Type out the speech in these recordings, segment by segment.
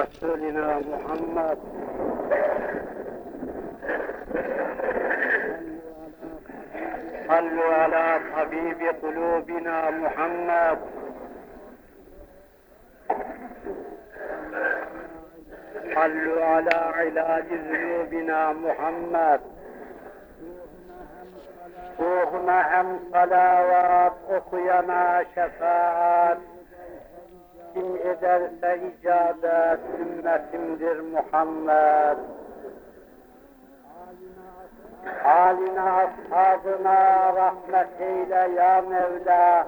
رسولنا محمد صلوا على طبيب قلوبنا محمد صلوا على علاج ذنوبنا محمد ruhuna hem salavat, okuyana şefaat, kim ederse icabet, ümmetimdir Muhammed. Haline, ashabına rahmet eyle ya Mevla,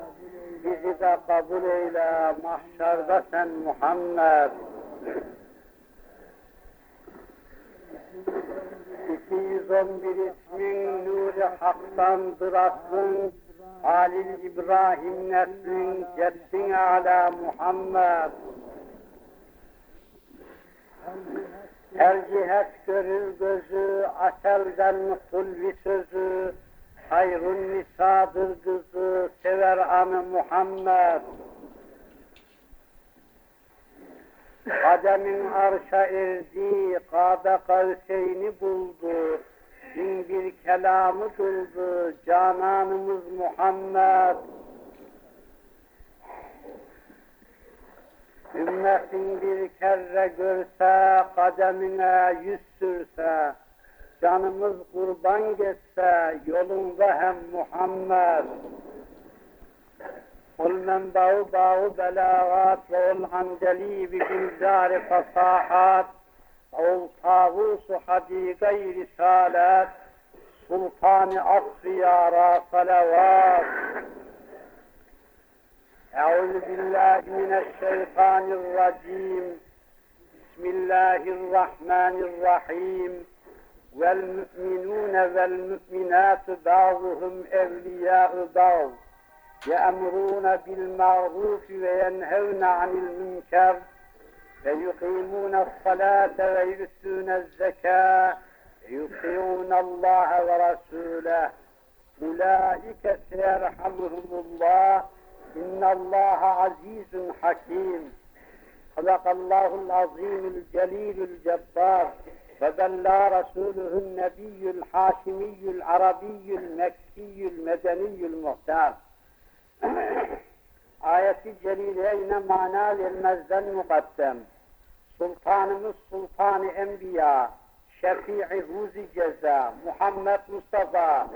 bizi de kabul eyle, mahşerde sen Muhammed. 211 ismin nuri haktandır aslın, Halil İbrahim neslin, cedsin ala Muhammed. Her cihet görür gözü, aselden kulvi sözü, hayrun nisadır kızı, sever anı Muhammed. Kademin arşa erdi, Kabe kavseyni buldu, Rabbin bir kelamı kıldı cananımız Muhammed. Ümmetin bir kere görse, kademine yüz sürse, canımız kurban geçse, yolunda hem Muhammed. Ol menba'u ba'u belagat ve ol handeli bi gülzar fasahat طاووس حديقي رسالات سلطان أصفيارا صلوات أعوذ بالله من الشيطان الرجيم بسم الله الرحمن الرحيم والمؤمنون والمؤمنات بعضهم أولياء بعض يأمرون بالمعروف وينهون عن المنكر ويقيمون الصلاة ويؤتون الزكاة يطيعون الله ورسوله أولئك سيرحمهم الله إن الله عزيز حكيم صدق الله العظيم الجليل الجبار فبلى رسوله النبي الحاشمي العربي المكي المدني المختار ayeti celileyne mana vermezden mukaddem. Sultanımız Sultanı Enbiya, Şefii Huzi Ceza, Muhammed Mustafa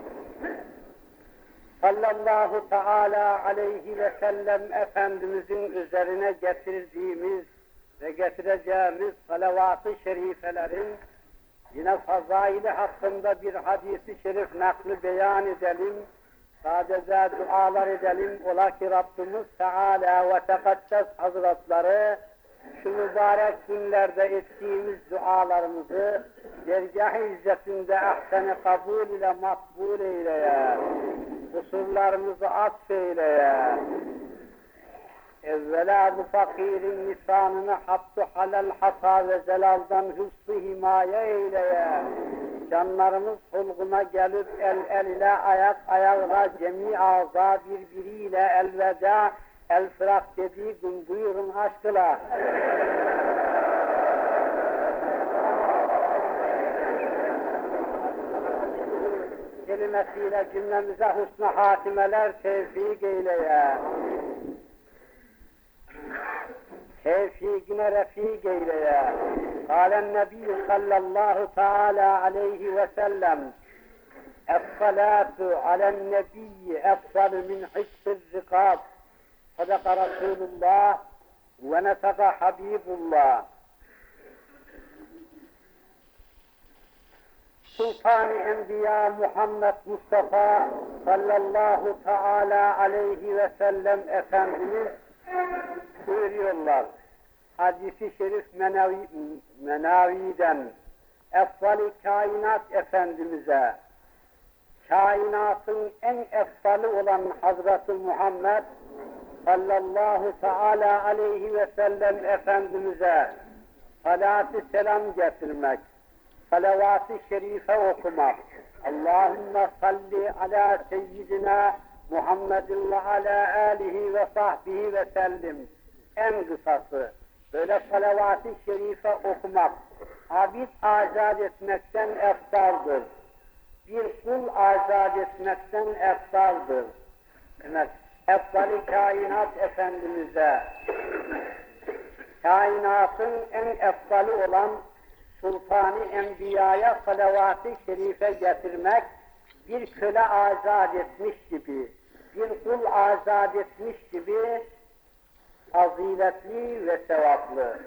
sallallahu teala aleyhi ve sellem Efendimizin üzerine getirdiğimiz ve getireceğimiz salavat-ı şerifelerin yine fazaili hakkında bir hadisi şerif nakli beyan edelim sadece dualar edelim. Ola ki Rabbimiz Teala ve Tekaddes Hazretleri şu mübarek günlerde ettiğimiz dualarımızı dergah-ı izzetinde ahsen kabul ile makbul eyleye. Kusurlarımızı affeyleye. Evvela bu fakirin lisanını hattı halal hata ve zelaldan hıfzı himaye eyleye canlarımız hulguna gelip el el ile ayak ayakla cemi ağza birbiriyle elveda el fırak dediği gün buyurun aşkıla. kelimesiyle cümlemize husna hatimeler tevfik eyleye. tevfikine refik eyleye. Kâlen Nebi sallallahu teâlâ aleyhi ve sellem Es-salâtu alen-nebiyyi efsalu min hissir zikâb. Sadaka Resulullah ve netaka Habibullah. Sultan-ı Enbiya Muhammed Mustafa sallallahu teala aleyhi ve sellem Efendimiz buyuruyorlar. Hadisi şerif menavi, menaviden efsali kainat Efendimiz'e kainatın en efsali olan Hazreti Muhammed sallallahu teala aleyhi ve sellem Efendimiz'e salatü selam getirmek, salavat-ı şerife okumak, Allahümme salli ala seyyidina Muhammedin ve ala alihi ve sahbihi ve sellim en kısası böyle salavat-ı şerife okumak, abid azat etmekten eftaldır. Bir kul azat etmekten eftaldır. Evet, efdali kainat Efendimiz'e, kainatın en efdali olan Sultanı Enbiya'ya salavat-ı şerife getirmek, bir köle azat etmiş gibi, bir kul azat etmiş gibi faziletli ve sevaplı.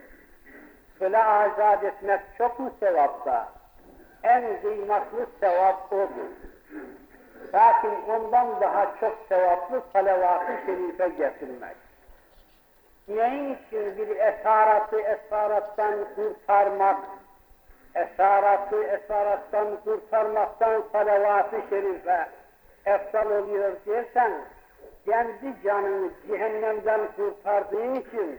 Köle azat etmek çok mu sevapta? En kıymetli sevap odur. Lakin ondan daha çok sevaplı salavat-ı şerife getirmek. Neyin için bir esaratı esarattan kurtarmak, esaratı esarattan kurtarmaktan salavat-ı şerife eftal oluyor dersen, kendi canını cehennemden kurtardığın için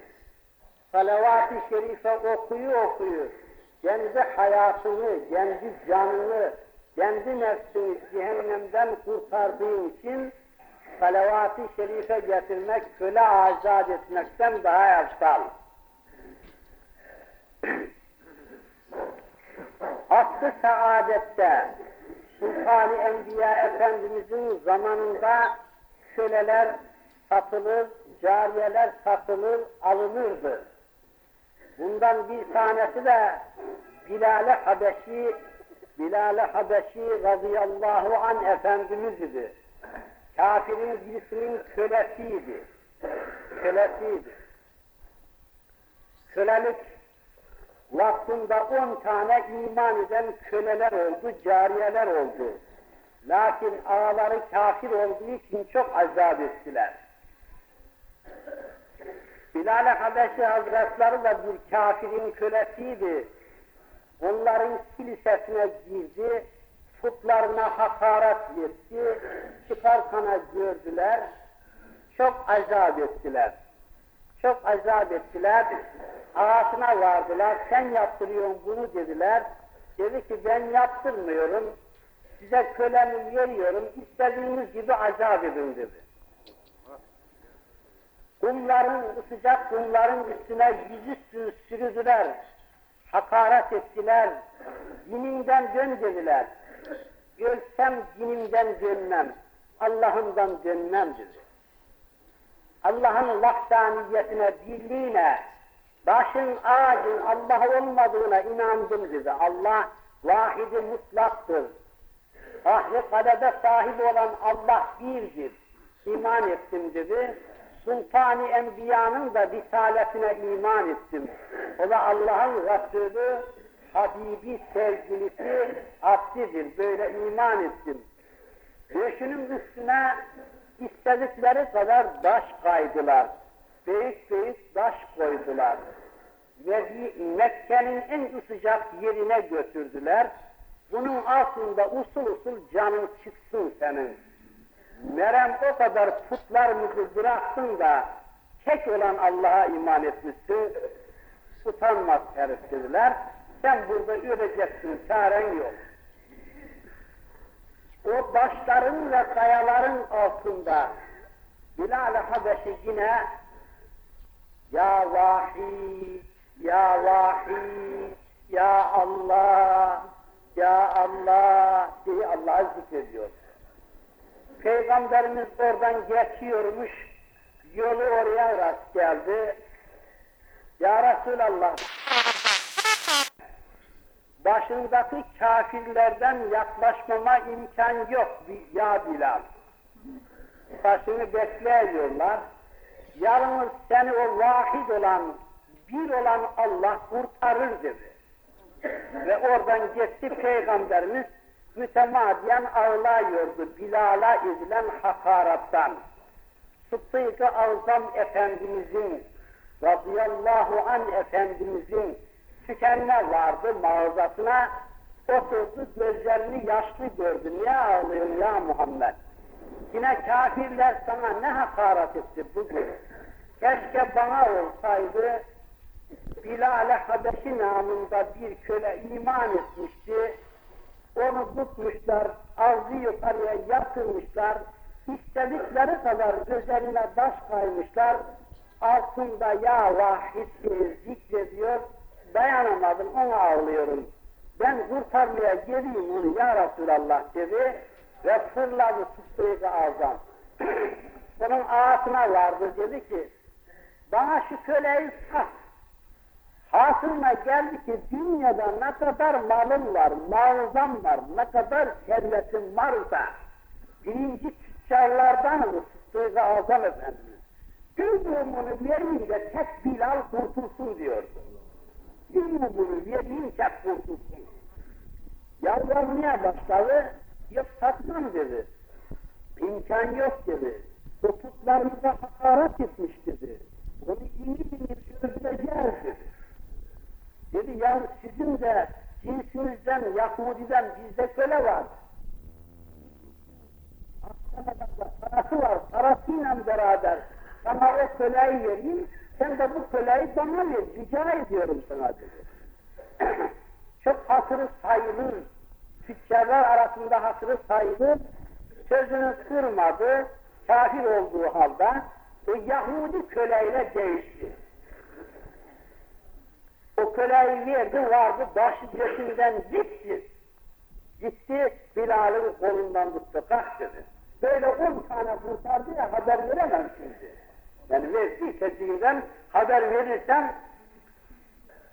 salavat-ı şerife okuyu okuyu, kendi hayatını, kendi canını, kendi nefsini cehennemden kurtardığın için salavat-ı şerife getirmek, köle azat etmekten daha eftal. Aslı saadette Sultan-ı Enbiya Efendimizin zamanında köleler satılır, cariyeler satılır, alınırdı. Bundan bir tanesi de Bilal-i Habeşi, Bilal-i Habeşi radıyallahu an Efendimiz idi. Kafirin birisinin kölesiydi. Kölesiydi. Kölelik vaktinde on tane iman eden köleler oldu, cariyeler oldu. Lakin ağaları kafir olduğu için çok azap ettiler. Bilal-i Habeşi Hazretleri de bir kafirin kölesiydi. Onların kilisesine girdi, putlarına hakaret etti, çıkarkana gördüler, çok azap ettiler. Çok azap ettiler, ağasına vardılar, sen yaptırıyorsun bunu dediler. Dedi ki ben yaptırmıyorum, size kölemi veriyorum, istediğiniz gibi azap edin dedi. Kumların, sıcak kumların üstüne yüzüstü sürüdüler, hakaret ettiler, dininden dön dediler. Ölsem dinimden dönmem, Allah'ımdan dönmem dedi. Allah'ın vahdaniyetine, birliğine, başın ağacın Allah olmadığına inandım dedi. Allah vahidi mutlaktır. Ahli kadede sahibi olan Allah birdir. İman ettim dedi. Sultan-ı Enbiya'nın da risaletine iman ettim. O da Allah'ın Resulü, Habibi sevgilisi, abdidir. Böyle iman ettim. Döşünün üstüne istedikleri kadar taş kaydılar. Büyük büyük taş koydular. Mekke'nin en sıcak yerine götürdüler. Bunun altında usul usul canın çıksın senin. Merem o kadar putlarımızı bıraksın da tek olan Allah'a iman etmişsin. Utanmaz herif dediler. Sen burada öleceksin, çaren yok. O başların ve kayaların altında Bilal-i Habeşi yine Ya Vahid, Ya Vahid, Ya Allah, Ya Allah diye Allah'ı zikrediyor. Peygamberimiz oradan geçiyormuş, yolu oraya rast geldi. Ya Resulallah, başındaki kafirlerden yaklaşmama imkan yok ya Bilal. Başını bekliyorlar. Yalnız seni o vahid olan, bir olan Allah kurtarır dedi. Ve oradan gitti Peygamberimiz mütemadiyen ağlıyordu Bilal'a edilen hakarattan. Sıddık-ı Azam Efendimizin radıyallahu an Efendimizin tükenme vardı mağazasına oturdu gözlerini yaşlı gördü. Niye ağlıyorsun ya Muhammed? Yine kafirler sana ne hakaret etti bugün? Keşke bana olsaydı Bilal-i Habeşi namında bir köle iman etmişti. Onu tutmuşlar, ağzı yukarıya yatırmışlar, istedikleri kadar üzerine baş kaymışlar, altında ya vahid diye zikrediyor, dayanamadım ona ağlıyorum. Ben kurtarmaya geleyim onu ya Resulallah dedi ve fırladı tuttuğu azam. Onun ağasına vardı dedi ki bana şu köleyi sat. Hasılına geldi ki dünyada ne kadar malın var, mağazam var, ne kadar servetin varsa birinci tüccarlardanım Sıddık-ı Azam Efendimiz. Ümumunu vereyim de tek Bilal kurtulsun diyordu. Ümumunu vereyim tek kurtulsun. Yalvarmaya başladı, yok satmam dedi. İmkan yok dedi. Hukuklarımıza hakaret etmiş dedi. Onu iyi bilir öldüreceğiz dedi. Dedi ya sizin de cinsinizden, Yahudi'den bizde köle var. Aslında parası var, parasıyla beraber sana o köleyi vereyim, sen de bu köleyi bana ver, rica ediyorum sana dedi. Çok hatırı sayılır, tüccarlar arasında hatırı sayılır, sözünü kırmadı, kafir olduğu halde o Yahudi köleyle değişti. O köleyi verdi, vardı, başı götünden gitti. Gitti, Bilal'ın kolundan tuttu, kalk dedi. Böyle on tane kurtardı ya, haber veremem şimdi. Yani verdiği tezgirden haber verirsem,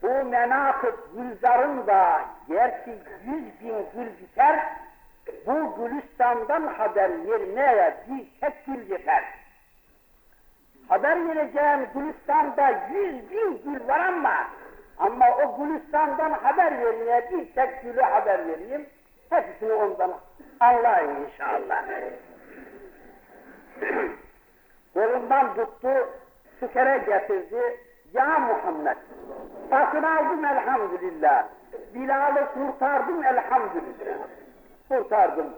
bu menakıb gülzarın da gerçi yüz bin gül biter, bu Gülistan'dan haber vermeye bir tek gül yeter. Haber vereceğim Gülistan'da yüz bin gül var ama ama o Gülistan'dan haber vermeye bir tek gülü haber vereyim. Hepsini ondan anlayın inşallah. Kolundan tuttu, sükere getirdi. Ya Muhammed, satın aldım elhamdülillah. Bilal'ı kurtardım elhamdülillah. Kurtardım.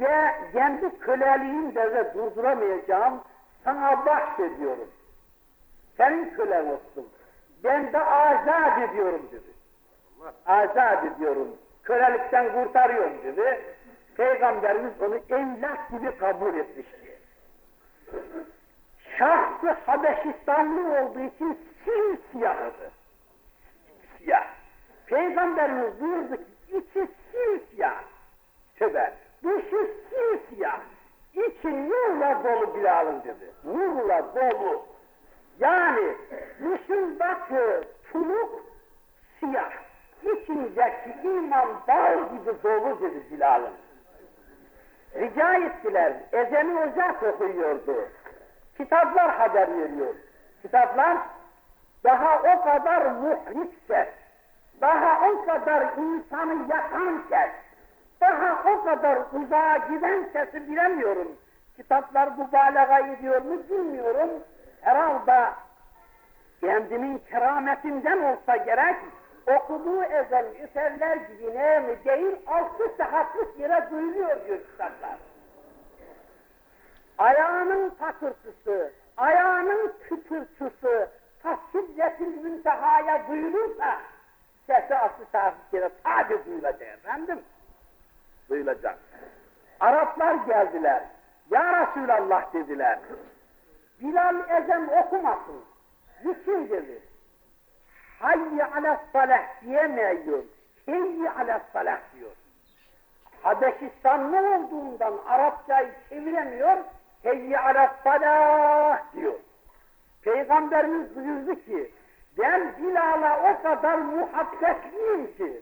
Ve kendi köleliğimde de durduramayacağım, sana bahsediyorum. Senin kölen olsun. Ben de azat ediyorum dedi. Azat ediyorum. Kölelikten kurtarıyorum dedi. Peygamberimiz onu evlat gibi kabul etmişti. Şahsı Habeşistanlı olduğu için simsiyahıdı. Siyah. Peygamberimiz buyurdu ki içi simsiyah. Tövbe. Dışı simsiyah. İçi nurla dolu Bilal'ın dedi. Nurla dolu. Yani dışındaki tuluk siyah. İçindeki iman dağ gibi dolu dedi Bilal'ın. Rica ettiler. Ezeni Ocak okuyordu. Kitaplar haber veriyor. Kitaplar daha o kadar muhrikse, daha o kadar insanı yakan ses, daha o kadar uzağa giden sesi bilemiyorum. Kitaplar mübalağa ediyor mu bilmiyorum. Herhalde kendimin kerametinden olsa gerek, okuduğu ezen eserler gibi ne mi değil, altı saatlik yere duyuluyor diyor kitaplar. Ayağının takırtısı, ayağının kütürtüsü, tasvibyetin müntehaya duyulursa, sesi altı saatlik yere tabi duyulacak efendim. Duyulacak. Araplar geldiler. Ya Resulallah dediler. Bilal ezan okumasın. Niçin dedi? Hayyi ala salah diyemiyor. Heyyi ala salah diyor. Habeşistanlı olduğundan Arapçayı çeviremiyor. Heyyi ala salah diyor. Peygamberimiz buyurdu ki ben Bilal'a o kadar muhabbetliyim ki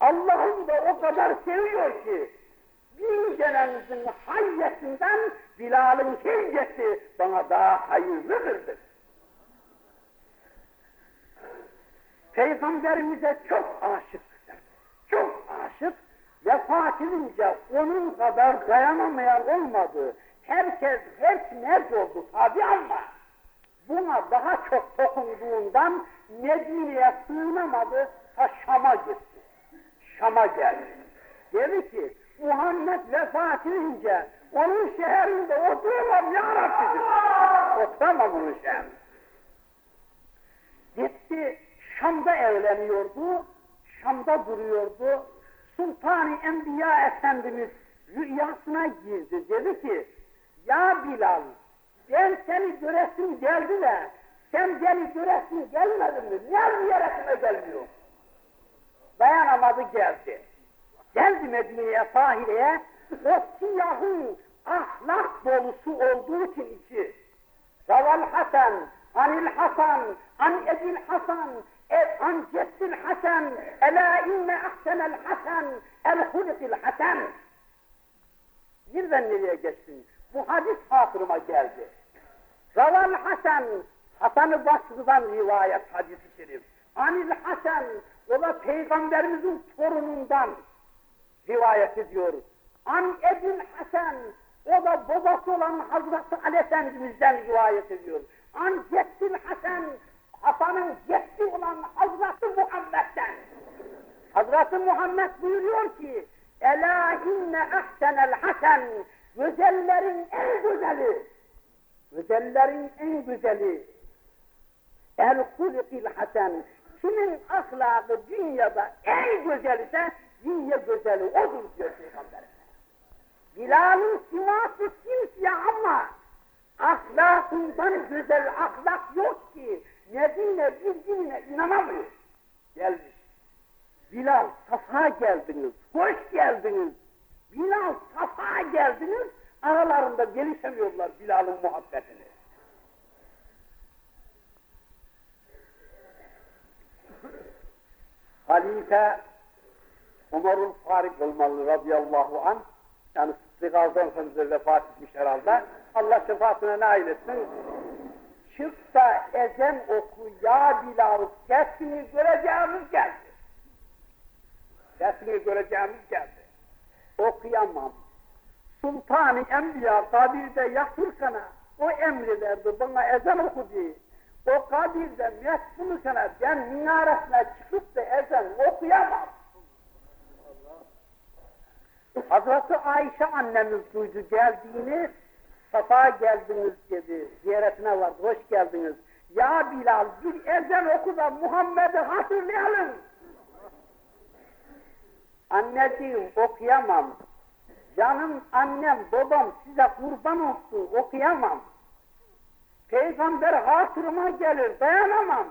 Allah'ım da o kadar seviyor ki bin genenizin hayyetinden Bilal'ın heyeti bana daha hayırlıdır dedi. Peygamberimize çok aşık, çok aşık, vefat edince onun kadar dayanamayan olmadı. Herkes, her nerede oldu tabi ama buna daha çok dokunduğundan Medine'ye sığınamadı, ta Şam'a gitti. Şam'a geldi. Dedi ki, Muhammed vefat edince onun şehrinde oturamam ya Rabbi. Oturamam onun şehrinde. Gitti, Şam'da evleniyordu, Şam'da duruyordu. Sultan-ı Enbiya Efendimiz rüyasına girdi. Dedi ki, ya Bilal, ben seni göresim geldi de Sen beni göresin gelmedin mi? Niye ziyaretime gelmiyor? Dayanamadı geldi. Geldi Medine'ye, sahileye. O siyahın ahlak dolusu olduğu için içi. Raval Hasan, Anil Hasan, An Ebil Hasan, e, An Ceddil Hasan, Ela inne ahsenel Hasan, el hulikil Hasan. Birden nereye geçtin? Bu hadis hatırıma geldi. Raval Hasan, Hasan-ı Basrı'dan rivayet hadisi şerif. Anil Hasan, o da Peygamberimizin torunundan rivayet ediyor. An Ebil Hasan, o da babası olan Hazreti Ali Efendimiz'den rivayet ediyor. An Ceddil Hasan, Hasan'ın ceddi olan Hazreti Muhammed'den. Hazreti Muhammed buyuruyor ki, Ela inne ahsenel hasen, güzellerin en güzeli, güzellerin en güzeli, el hulikil hasen, kimin ahlakı dünyada en güzel ise, dünya güzeli odur diyor Peygamberimiz. Bilal'ın siması simsiyah ama ahlakından güzel ahlak yok ki Medine bildiğine inanamıyor. Gelmiş. Bilal safa geldiniz, hoş geldiniz. Bilal safa geldiniz, aralarında gelişemiyorlar Bilal'ın muhabbetini. Halife Umarul Farik olmalı radıyallahu anh yani Sıddık Efendimiz vefat etmiş herhalde. Allah şefaatine nail etsin. Çık da ezan oku ya Bilal sesini göreceğimiz geldi. Sesini göreceğimiz geldi. Okuyamam. Sultan-ı Enbiya kabirde yatırkana o emrederdi bana ezan oku diye. O kabirde mesbulukana ben minaresine çıkıp da ezan okuyamam. Hazreti Ayşe annemiz duydu geldiğini, safa geldiniz dedi, ziyaretine vardı, hoş geldiniz. Ya Bilal bir ezan oku da Muhammed'i hatırlayalım. Anneciğim okuyamam. Canım annem, babam size kurban olsun, okuyamam. Peygamber hatırıma gelir, dayanamam.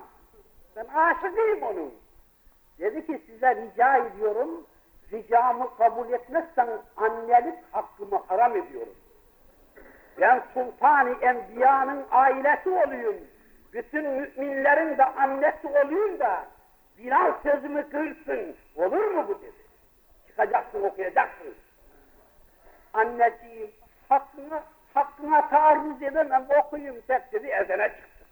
Ben aşıkıyım onun. Dedi ki size rica ediyorum, ricamı kabul etmezsen annelik hakkımı haram ediyorum. Ben Sultan-ı Enbiya'nın ailesi olayım. Bütün müminlerin de annesi olayım da Bilal sözümü kırsın. Olur mu bu dedi. Çıkacaksın okuyacaksın. Anneciğim hakkına, hakkına taarruz edemem okuyayım tek dedi ezene çıktı.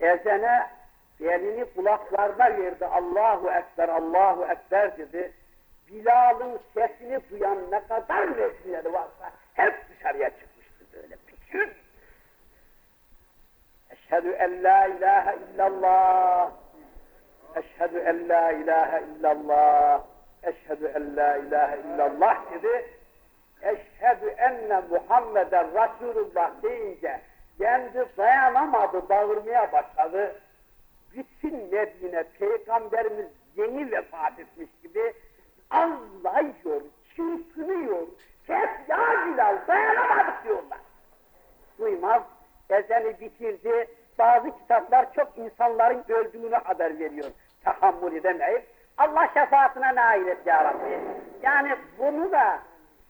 Ezene elini kulaklarına verdi. Allahu Ekber, Allahu Ekber dedi. Bilal'ın sesini duyan ne kadar resimleri varsa hep dışarıya çıkmıştı böyle bütün. Eşhedü en la ilahe illallah. Eşhedü en la ilahe illallah. Eşhedü en la ilahe illallah dedi. Eşhedü enne Muhammeden Resulullah deyince kendi dayanamadı, bağırmaya başladı bütün Medine Peygamberimiz yeni vefat etmiş gibi ağlıyor, çırpınıyor. Hep ya Bilal dayanamadık diyorlar. Duymaz, ezeni bitirdi. Bazı kitaplar çok insanların öldüğünü haber veriyor. Tahammül edemeyip. Allah şefaatine nail et ya Rabbi. Yani bunu da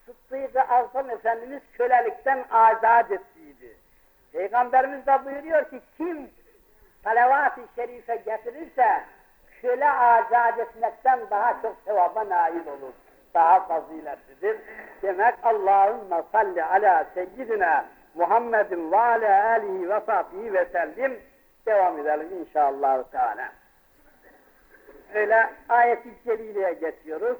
Sıddık-ı Azam Efendimiz kölelikten azat ettiydi. Peygamberimiz de buyuruyor ki kim salavat-ı şerife getirirse köle azat etmekten daha çok sevaba nail olur. Daha faziletlidir. Demek Allahümme salli ala seyyidina Muhammedin ve ala alihi ve sahbihi ve sellim devam edelim inşallah teala. Öyle ayet-i geçiyoruz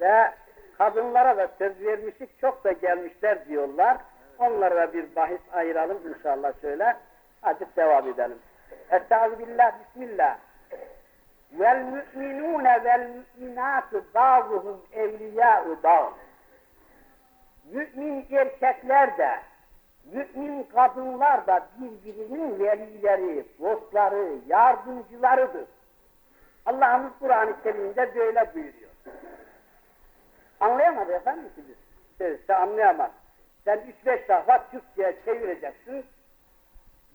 ve kadınlara da söz vermiştik çok da gelmişler diyorlar. Onlara bir bahis ayıralım inşallah şöyle. Hadi devam edelim. Estaizu billah, bismillah. Vel mü'minûne vel mü'minâtu bâzuhum evliyâ'u bâz. Mü'min erkekler de, mü'min kadınlar da birbirinin velileri, dostları, yardımcılarıdır. Allah'ımız Kur'an-ı Kerim'de böyle buyuruyor. Anlayamadı efendim siz. Sözde anlayamaz. Sen üç beş defa Türkçe'ye çevireceksin,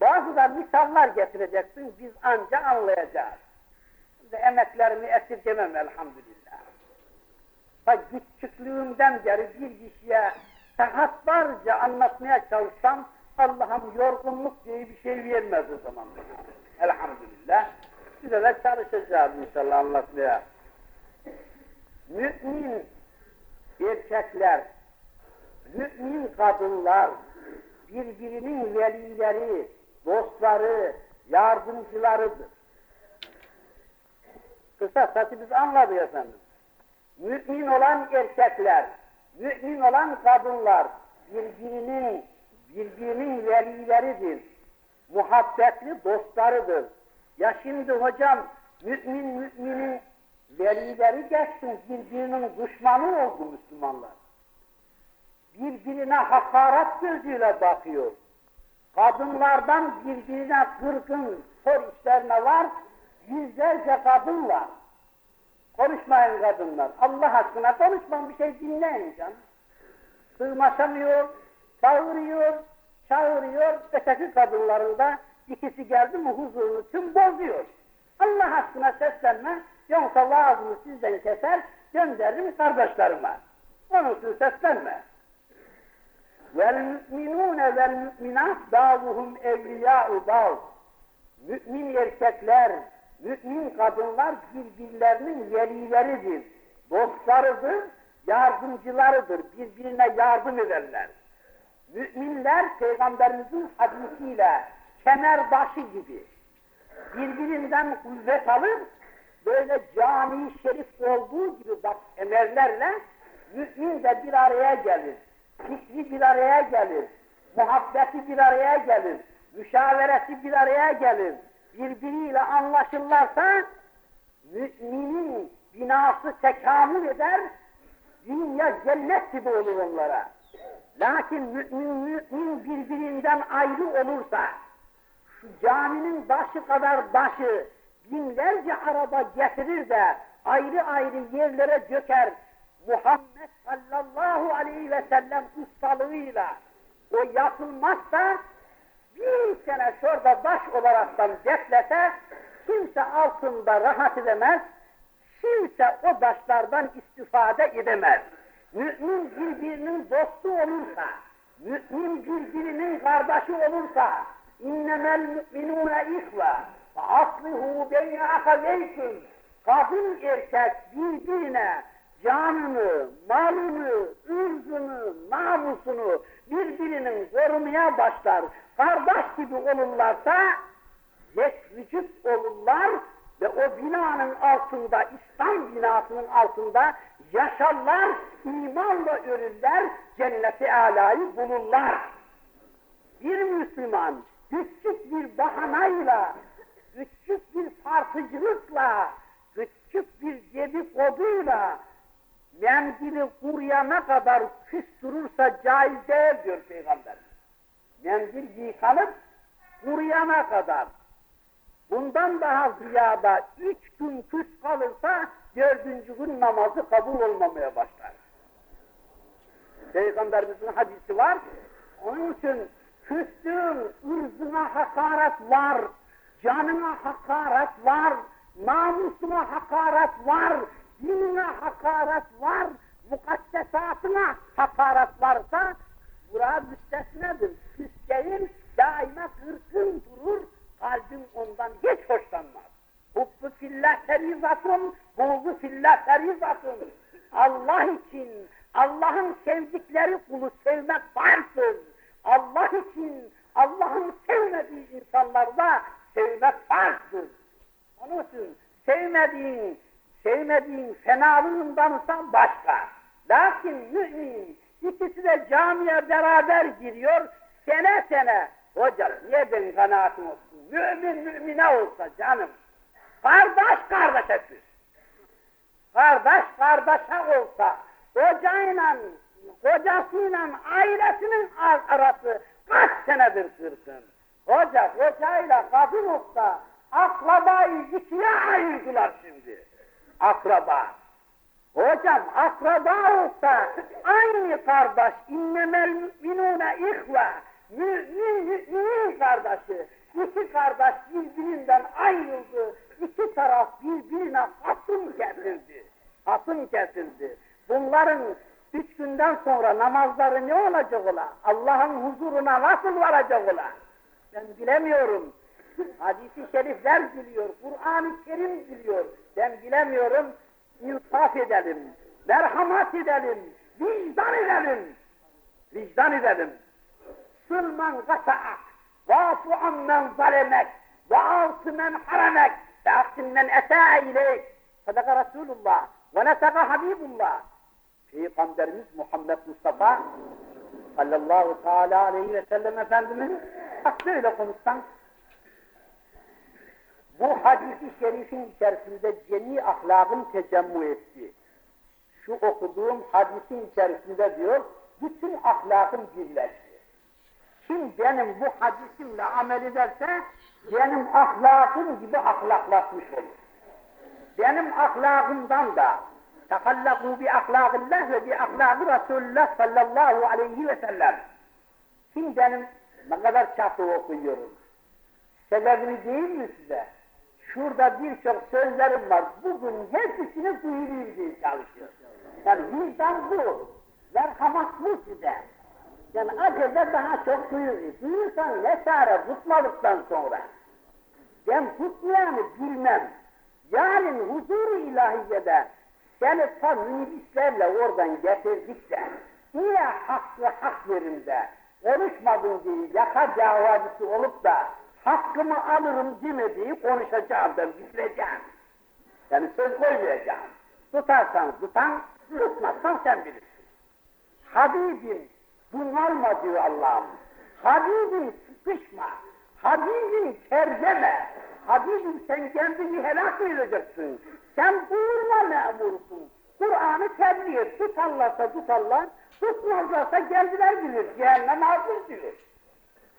Bazı da misallar getireceksin, biz anca anlayacağız. Şimdi emeklerimi esirgemem elhamdülillah. Ta küçüklüğümden beri bir kişiye saatlerce anlatmaya çalışsam, Allah'ım yorgunluk diye bir şey vermez o zaman. Elhamdülillah. Size de çalışacağız inşallah anlatmaya. Mümin erkekler, mümin kadınlar, birbirinin velileri, dostları, yardımcılarıdır. Kısacası biz anladık efendim. Mümin olan erkekler, mümin olan kadınlar birbirinin birbirinin velileridir. Muhabbetli dostlarıdır. Ya şimdi hocam mümin müminin velileri geçsin birbirinin düşmanı oldu Müslümanlar. Birbirine hakaret gözüyle bakıyor. Kadınlardan birbirine kırgın sor işlerine var, yüzlerce kadın var. Konuşmayın kadınlar. Allah aşkına konuşmayın bir şey dinleyin canım. Sığmaşamıyor, çağırıyor, çağırıyor. Öteki kadınların da ikisi geldi mi huzurunu tüm bozuyor. Allah aşkına seslenme, yoksa vaazını sizden keser, gönderirim kardeşlerime. Onun için seslenme. Vel müminat dâvuhum evliyâ'u dâv. Mümin erkekler, mümin kadınlar birbirlerinin velileridir, dostlarıdır, yardımcılarıdır, birbirine yardım ederler. Müminler Peygamberimizin hadisiyle kemer başı gibi birbirinden kuvvet alır, böyle cami şerif olduğu gibi bak emerlerle mümin de bir araya gelir. Fikri bir araya gelir. Muhabbeti bir araya gelir. Müşaveresi bir araya gelir. Birbiriyle anlaşırlarsa müminin binası tekamül eder, dünya cennet gibi olur onlara. Lakin mümin, mümin birbirinden ayrı olursa, şu caminin başı kadar başı binlerce araba getirir de ayrı ayrı yerlere döker, Muhammed sallallahu aleyhi ve sellem ustalığıyla o yapılmazsa bir sene şurada baş olaraktan beklese kimse altında rahat edemez, kimse o başlardan istifade edemez. Mümin birbirinin dostu olursa, mümin birbirinin kardeşi olursa, innemel müminune ihve, aslihu beyne akazeyküm, kadın erkek birbirine canını, malını, ırzını, namusunu birbirinin korumaya başlar. Kardeş gibi olurlarsa yek olurlar ve o binanın altında, İslam binasının altında yaşarlar, imanla ölürler, cenneti alayı bulurlar. Bir Müslüman küçük bir bahanayla, küçük bir farkıcılıkla, küçük bir dedikoduyla mendili kuruyana kadar küstürürse caiz değil diyor Peygamber. Mendil yıkanıp kuruyana kadar. Bundan daha ziyada üç gün küs kalırsa dördüncü gün namazı kabul olmamaya başlar. Peygamberimizin hadisi var. Onun için küstüğün ırzına hakaret var, canına hakaret var, namusuna hakaret var, dinine hakaret var, mukaddesatına hakaret varsa bura müstesnedir. Küskeyin daima kırkın durur, kalbim ondan hiç hoşlanmaz. Hubbu fillah terizatun, buğzu fillah terizatun. Allah için, Allah'ın sevdikleri kulu sevmek varsın. Allah için, Allah'ın sevmediği insanlarda sevmek varsın. Onun için sevmediğin, sevmediğin fenalığındansa başka. Lakin mümin ikisi de camiye beraber giriyor, sene sene. Hocam niye benim kanaatim olsun? Mümin mümine olsa canım. Kardeş kardeşe Kardeş kardeşe olsa, hocayla, kocasıyla ailesinin arası kaç senedir kırsın? Hoca, hocayla kadın olsa, akrabayı ikiye ayırdılar şimdi. Akraba. Hocam akraba olsa aynı kardeş innemel müminune ihve mümin, mümin kardeşi. İki kardeş birbirinden ayrıldı. İki taraf birbirine hasım kesildi. Hasım kesildi. Bunların üç günden sonra namazları ne olacak ola? Allah'ın huzuruna nasıl varacak ola? Ben bilemiyorum. Hadis-i şerifler biliyor, Kur'an-ı Kerim biliyor. Ben bilemiyorum. İnsaf edelim, merhamet edelim, vicdan edelim. Vicdan edelim. Sılman kata'ak, vafu ammen zalemek, ve altı men haramek, ve aksin men etâ ileyk. Sadaka Resulullah, ve nesaka Habibullah. Peygamberimiz Muhammed Mustafa sallallahu teala aleyhi ve sellem Efendimiz bak böyle konuşsan bu hadisi şerifin içerisinde cemi ahlakın tecemmü etti. Şu okuduğum hadisin içerisinde diyor, bütün ahlakım birleşti. Kim benim bu hadisimle amel ederse, benim ahlakım gibi ahlaklaşmış olur. Benim ahlakımdan da tekallakû bi ahlâkillah ve bi ahlâkı Resulullah sallallahu aleyhi ve sellem. Kim benim ne kadar çatı okuyorum. Sebebini değil mi size? Şurada birçok sözlerim var. Bugün hepsini duyurayım diye çalışıyorum. Yani vicdan bu. Merhamet bu size. Yani acaba daha çok duyurur. Duyursan ne çare tutmadıktan sonra. Ben tutmayanı bilmem. Yarın huzuru ilahiyede seni ta minibüslerle oradan getirdik de niye haklı hak yerimde konuşmadın diye yaka davacısı olup da hakkımı alırım demediği konuşacağım ben bitireceğim. Yani söz koymayacağım. Tutarsan tutan, tutmazsan sen bilirsin. Habibim bunalma diyor Allah'ım. Habibim sıkışma. Habibim terceme. Habibim sen kendini helak edeceksin. Sen buyurma memursun. Kur'an'ı tebliğ et. Tutarlarsa tutarlar, tutmazlarsa kendiler bilir. Cehennem hazır diyor.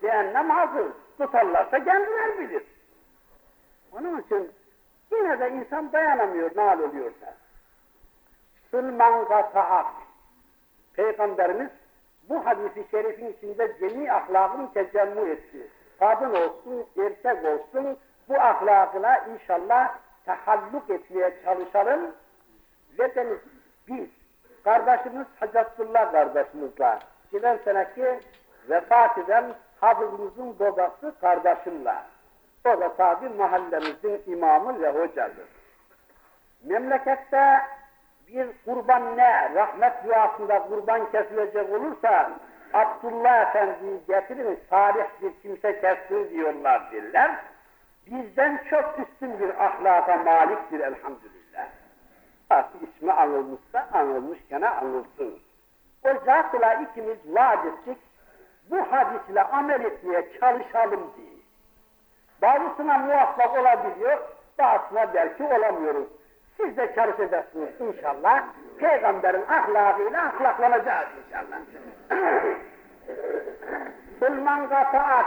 Cehennem hazır. Tutarlarsa kendiler bilir. Onun için yine de insan dayanamıyor ne hal oluyorsa. Sılman kata'ak. Peygamberimiz bu hadisi şerifin içinde cemi ahlakın tecemmü etti. Kadın olsun, erkek olsun bu ahlakına inşallah tahalluk etmeye çalışalım ve biz kardeşimiz Hacatullah kardeşimizle geçen seneki vefat eden Hafızımızın babası kardeşimle o da tabi mahallemizin imamı ve hocadır. Memlekette bir kurban ne? Rahmet duasında kurban kesilecek olursa Abdullah Efendi'yi getirin, salih bir kimse kessin diyorlar diller. Bizden çok üstün bir ahlaka maliktir elhamdülillah. Artık ismi anılmışsa anılmışken anılsın. O zatla ikimiz vaat ettik, bu hadisle amel etmeye çalışalım diye. Bazısına muvaffak olabiliyor, bazısına belki olamıyoruz. Siz de çalışacaksınız inşallah. Peygamberin ahlakıyla ahlaklanacağız inşallah. Sılman kataat,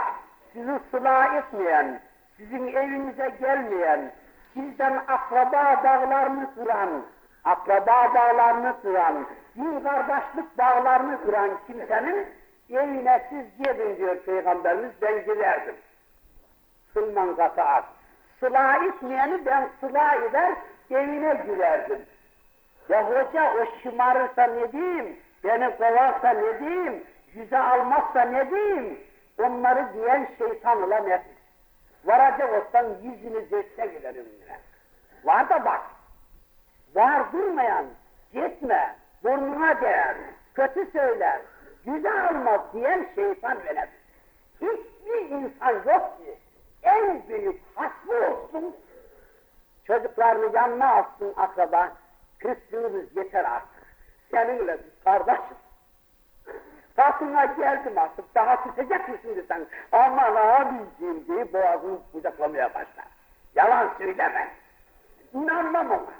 sizi sıla etmeyen, sizin evinize gelmeyen, sizden akraba bağlarını kuran, akraba bağlarını kuran, din kardeşlik bağlarını kuran kimsenin evine siz gidin diyor Peygamberimiz, ben giderdim. Sılman kataat. Sıla etmeyeni ben sıla eder, evine girerdim. Ya hoca o şımarırsa ne diyeyim, beni kovarsa ne diyeyim, yüze almazsa ne diyeyim, onları diyen şeytan olan nefis. Varacak olsan yüzünü dörtte giderim yine. Var da bak, var durmayan, gitme, burnuna değer, kötü söyler, yüze almaz diyen şeytan ve nefis. Hiçbir insan yok ki, en büyük hasbı olsun, çocuklarını yanına alsın akraba, küstüğünüz yeter artık. Seninle biz kardeşiz. Fatına geldim artık, daha tutacak mısın desen, aman abiciğim diye boğazını kucaklamaya başlar. Yalan söyleme. İnanmam ona.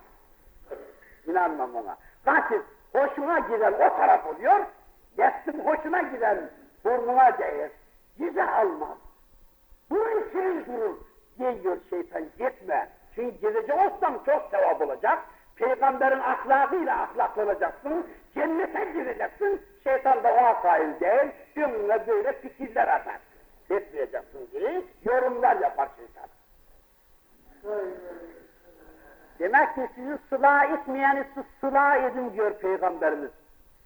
İnanmam ona. Kaçıp hoşuna giden o taraf oluyor, geçtim hoşuna giden burnuna değer. Yüze almaz. Bunun için durur. Diyor şeytan gitme. Çünkü gidecek olsam çok sevap olacak. Peygamberin ahlakıyla ahlaklanacaksın. Cennete gireceksin. Şeytan da ona kail değil, gönlüne böyle fikirler atar. Etmeyeceksin diye yorumlar yapar şeytan. Demek ki sizi sıla etmeyeni sıla edin diyor Peygamberimiz.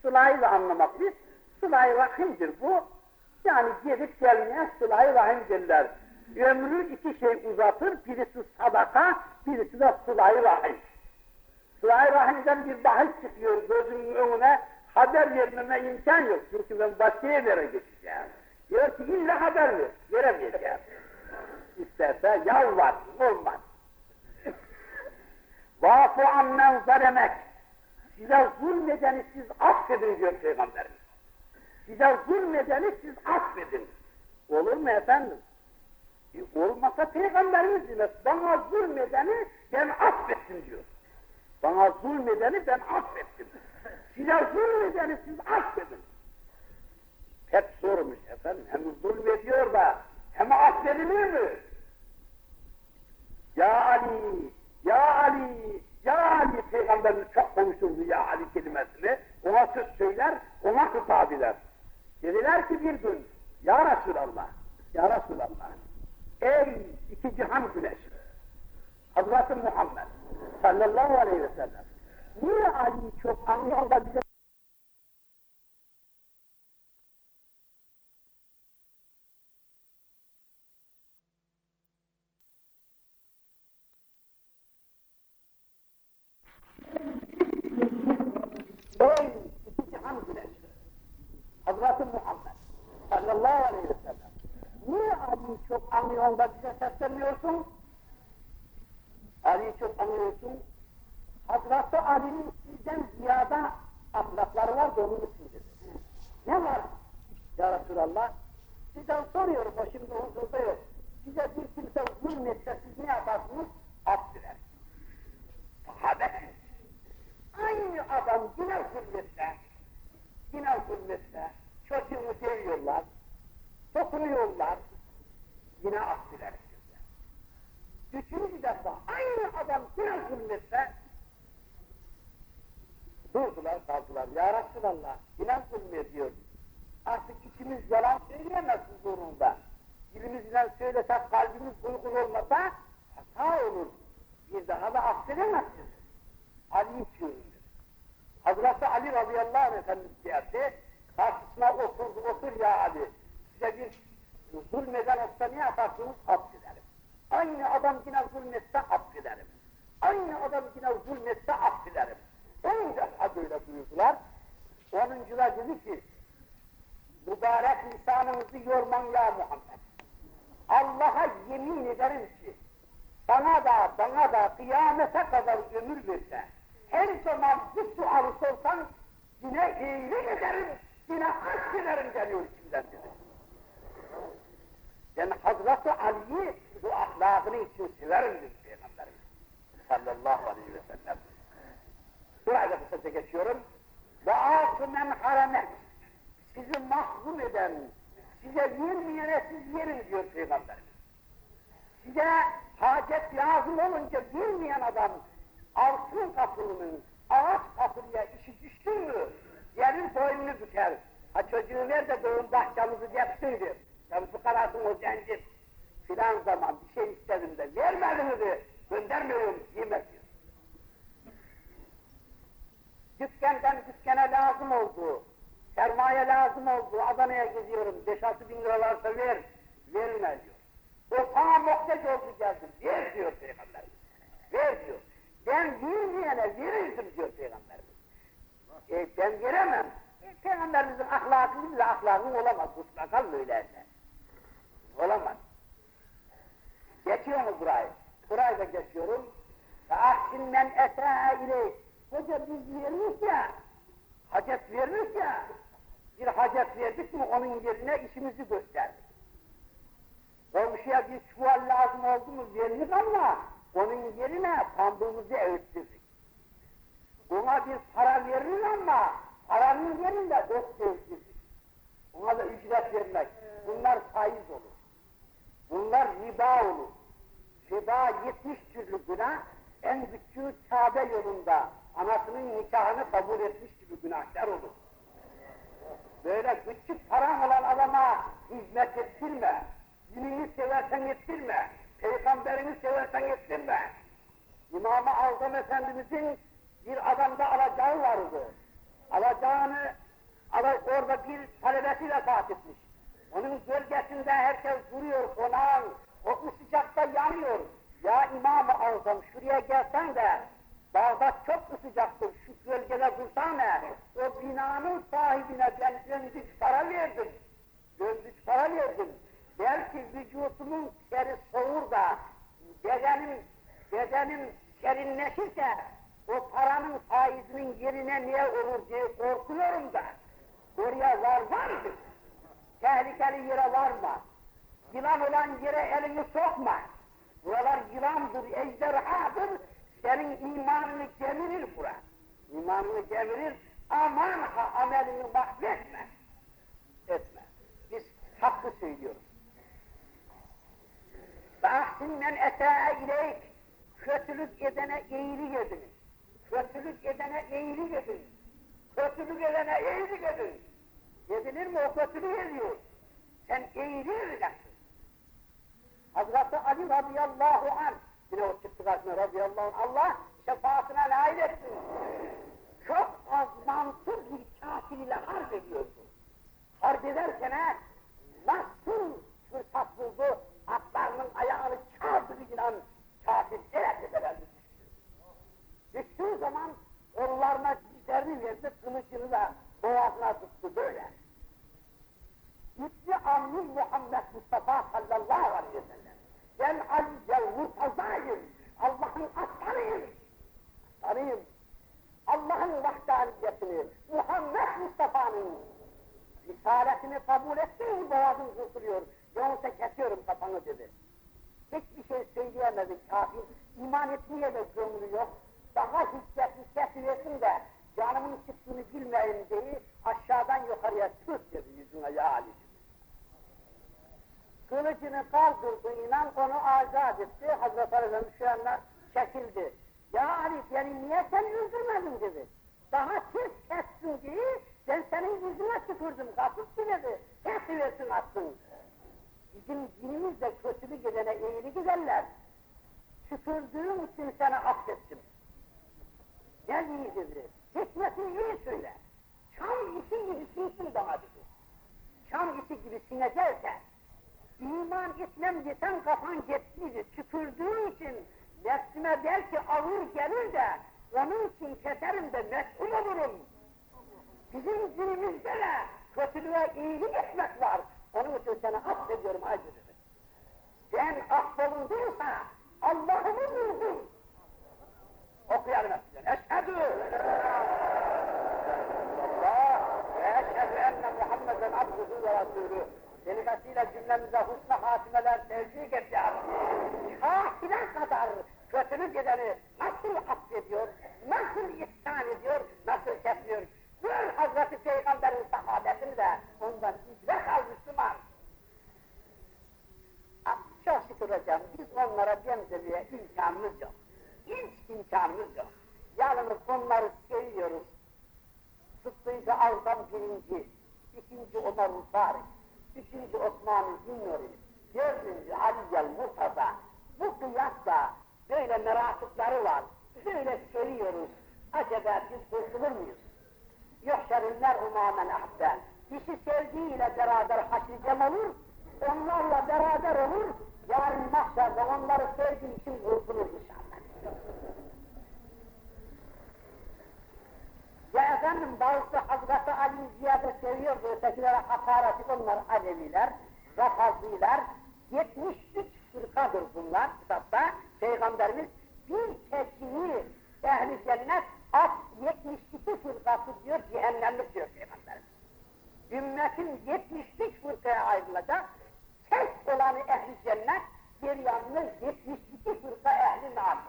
Sılayı da anlamak biz. Sıla-i Rahim'dir bu. Yani gelip gelmeyen sıla-i Rahim derler. Ömrü iki şey uzatır, birisi sadaka, birisi de sıla-i Rahim. Sıla-i Rahim'den bir bahis çıkıyor gözümün önüne, haber vermeme imkan yok. Çünkü ben başka yerlere geçeceğim. Diyor ki illa haber ver, veremeyeceğim. İsterse yalvar, olmaz. Vafu ammen zaremek. Size zulmedeni siz affedin diyor Peygamberimiz. Size zulmedeni siz affedin. Olur mu efendim? E, olmasa Peygamberimiz demez. Bana zulmedeni ben affettim diyor. Bana zulmedeni ben affettim. Size zulmedeni siz affedin. Hep sormuş efendim. Hem zulmediyor da hem affedilir mi? Ya Ali, Ya Ali, Ya Ali Peygamberimiz çok konuşurdu Ya Ali kelimesini. Ona söz söyler, ona hitap eder. Dediler ki bir gün, Ya Resulallah, Ya Resulallah, ey iki cihan güneşi, Hazreti Muhammed sallallahu aleyhi ve sellem, niye Ali'yi çok anlıyor da bize Ey iki cihan güneşi, Hazreti Muhammed sallallahu aleyhi ve sellem, niye Ali'yi çok anlıyorsun da bize sesleniyorsun? Ali'yi çok anlıyorsun. Hazreti Ali'nin sizden ziyade ahlakları var içindir. Ne var? Ya Resulallah, sizden soruyorum, o şimdi huzurda yok. Size bir kimse zulmetse siz ne yaparsınız? Affeder. Sahabe Aynı adam yine zulmetse, yine zulmetse, çocuğunu seviyorlar, dokunuyorlar, yine affeder diyorlar. Üçüncü defa aynı adam yine zulmetse, durdular kaldılar. Ya Resulallah, yine zulmediyor. Artık içimiz yalan söyleyemez huzurunda. Dilimizden söylesek kalbimiz uygun olmasa hata olur. Bir daha da affedemezsiniz. Ali içiyordur. Hazreti Ali radıyallahu anh Efendimiz geldi, karşısına oturdu, otur ya Ali. Size bir zulmeden olsa ne yaparsınız? Affederim. Aynı adam yine zulmetse affederim. Aynı adam yine zulmetse affederim. On defa böyle buyurdular. Onuncular dedi ki, mübarek lisanınızı yorman ya Muhammed. Allah'a yemin ederim ki, bana da bana da kıyamete kadar ömür verse, her zaman bu sualı sorsan yine iyilik ederim, yine aşk ederim geliyor içimden dedi. Ben Hazreti Ali'yi bu ahlakını için severim dedi Peygamberimiz sallallahu aleyhi ve sellem. Buraya kısaca geçiyorum. Ve âsü men haramet sizi mahzun eden, size vermeyene siz verin diyor Peygamberimiz. Size hacet lazım olunca vermeyen adam altın kapılının ağaç kapılıya işi düştü mü yerin boynunu büker. Ha çocuğu ver de doğum bahçamızı yapsın der. Ya bu karasın o zencir filan zaman bir şey istedim de vermedi mi de göndermiyorum yemez diyor. Dükkandan dükkana lazım oldu. Sermaye lazım oldu. Adana'ya gidiyorum. 5-6 bin lira varsa ver. Verme diyor. O sana muhtaç oldu geldim. Ver diyor Peygamber. Ver diyor. Ben vermeyene verirdim diyor Peygamberimiz. E, ben veremem. E, Peygamberimizin ahlakı bile ahlakın olamaz. Mutlaka öyleyse Olamaz. Geçiyor mu burayı? Burayı da geçiyorum. فَاَحْسِنْ مَنْ اَسَاءَ اِلَيْهِ Hoca biz veririz ya, hacet veririz ya, bir hacet verdik mi onun yerine işimizi gösterdik. Komşuya bir çuval lazım oldu mu verdik ama onun yerine pambığımızı öğüttürdük. Ona bir para veririz ama paranın yerinde dost öğüttürdük. Ona da ücret vermek. Bunlar faiz olur. Bunlar riba olur. Riba 70 türlü günah, en küçüğü Kabe yolunda anasının nikahını kabul etmiş gibi günahkar olur. Böyle küçük paran olan adama hizmet ettirme. Dinini seversen ettirme. Peygamberini seversen ettirme. İmam-ı Azam Efendimizin bir adamda alacağı vardı. Alacağını orada bir talebesi vefat etmiş. Onun gölgesinde herkes duruyor, konağın, o sıcakta yanıyor. Ya İmam-ı Azam şuraya gelsen de Bağdat çok sıcaktır, şu gölgede dursana. O binanın sahibine ben döndük para verdim. Döndük para verdim. Belki vücudumun teri soğur da bedenim, bedenim serinleşirse o paranın faizinin yerine niye olur diye korkuyorum da. Oraya varmazdır. Tehlikeli yere varma. Yılan olan yere elini sokma. Buralar yılandır, ejderhadır. Senin imanını gemirir bura. İmanını gemirir. Aman ha amelini mahvetme. Etme. Biz hakkı söylüyoruz. Ve ahsin men etâe ileyk. Kötülük edene iyilik edin. Kötülük edene iyilik edin. Kötülük edene iyilik edin. Edilir mi o kötülüğü. Sen iyiliği edeceksin. Hazreti Ali radıyallahu anh yine o çıktı karşısına radıyallahu anh Allah şefaatine nail etsin. Çok az mansur bir kafir ile harp ediyordu. Harp ederken nasıl fırsat buldu atlarının ayağını çarpıcıyla kafir derecede düştü. Düştüğü zaman kollarına dizlerini verdi, kılıcını da boğazına tuttu böyle. İbni Amr Muhammed Mustafa sallallahu aleyhi ve sellem. Ben Ali'ye murtazayım. Allah'ın aslanıyım. Aslanıyım. Allah'ın vahdaniyetini, Muhammed Mustafa'nın risaletini kabul ettin boğazın kurtuluyor. Yoksa kesiyorum kafanı dedi. Hiçbir şey söyleyemedi kafir. İman etmeye de gönlü yok. Daha hiddetli kesiversin de canımın çıktığını bilmeyin diye aşağıdan yukarıya tut dedi yüzüne ya Ali. Kılıcını kaldırdı, inan onu azat etti. Hazreti Ali şu anda çekildi. Ya Ali beni niye sen öldürmedin dedi. Daha tez kessin diye ben senin yüzüne tükürdüm, kapıp dedi. Kesiversin attın. Bizim dinimizde kötülük edene iyilik ederler. Tükürdüğüm için seni affettim. Ne iyi dedi. Hikmetini iyi söyle. Çam isi gibi sinsin bana dedi. Çam isi gibi sinecekse, iman etmem desen kafan gittiydi. Tükürdüğün için nefsime belki ağır gelir de, onun için keserim de mesul olurum. Bizim dinimizde de kötülüğe iyilik etmek var. Onun için seni affediyorum acı dedi. Sen affolunduysa Allah'ımı buldun. Okuyalım hepsini. Eşhedü Allah ve eşhedü enne Muhammeden abduhu ve rasulü. Kelimesiyle cümlemize husna hatimeler tevcih et ya Kafire kadar kötülük edeni nasıl affediyor, nasıl ihsan ediyor, nasıl kesiyor. Gör Hazreti Peygamber'in sahabesini de ondan ibret al Müslüman. Çok şükür hocam, biz onlara benzemeye imkanımız yok. Hiç imkanımız yok. Yalnız onları seviyoruz. Sıddık-ı Azam birinci, ikinci Ömer Rusari, üçüncü Osman-ı Zinnuri, dördüncü Ali Murtaza. Bu kıyasla böyle meraklıkları var, böyle seviyoruz. Acaba biz kurtulur muyuz? Yuhşerünler umamen ahben. Kişi sevdiğiyle beraber haşricem olur, onlarla beraber olur, yarın mahşerde onları sevdiği için kurtulur inşallah. Ya efendim bazısı Hazreti Ali ziyade seviyordu, ötekilere hakaret onlar Aleviler, Rafaziler, 73 fırkadır bunlar kitapta. Peygamberimiz bir tekiyi ehli cennet at 72 fırkası diyor cehennemlik diyor Peygamberimiz. Ümmetin 73 fırkaya ayrılacak, tek olanı ehli cennet, bir yalnız 72 fırka ehli nardır.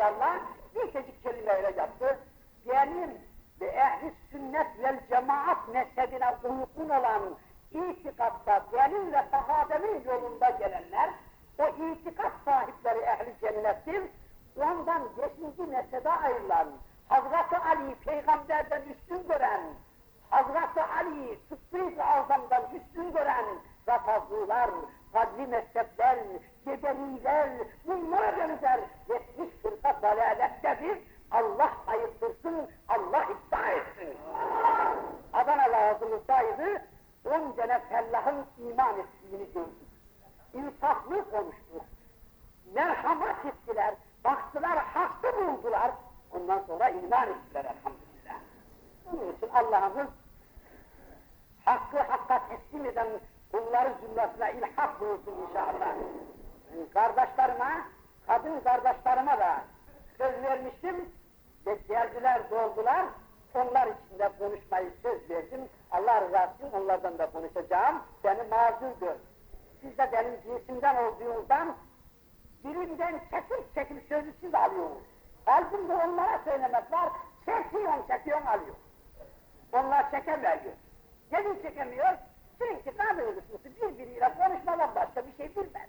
Kim ya Resulallah? Bir tecik kelimeyle yaptı. Benim ve ehli sünnet vel cemaat mezhebine uygun olan itikatta benim ve sahabemin yolunda gelenler, o itikat sahipleri ehli cennettir, ondan beşinci mezhebe ayrılan, Hazreti Ali peygamberden üstün gören, Hazreti Ali, Sıddık Azam'dan üstün gören Zatazlılar, Kadri mezhepler, Cebeliler, bunlara benzer 70 fırka dalalettedir. Allah ayıptırsın, Allah iddia etsin. Adana lazımızdaydı, on tane fellahın iman ettiğini gördük. İnsaflı konuştuk. Merhamet ettiler, baktılar, hakkı buldular. Ondan sonra iman ettiler elhamdülillah. Onun için Allah'ımız hakkı hakka teslim eden kulları cümlesine ilhak buyursun inşallah. Kardeşlerime, kadın kardeşlerime de söz vermiştim ve geldiler, doldular. Onlar içinde konuşmayı söz verdim. Allah rızası için onlardan da konuşacağım. Beni mazur gör. Siz de benim cinsimden olduğunuzdan birimden çekip çekip sözü siz alıyorsunuz. Kalbimde onlara söylemek var, çekiyorsun, çekiyorsun, alıyor. Onlar çekemiyor. Neden çekemiyor? Çünkü kadın kısmısı birbiriyle konuşmadan başka bir şey bilmez.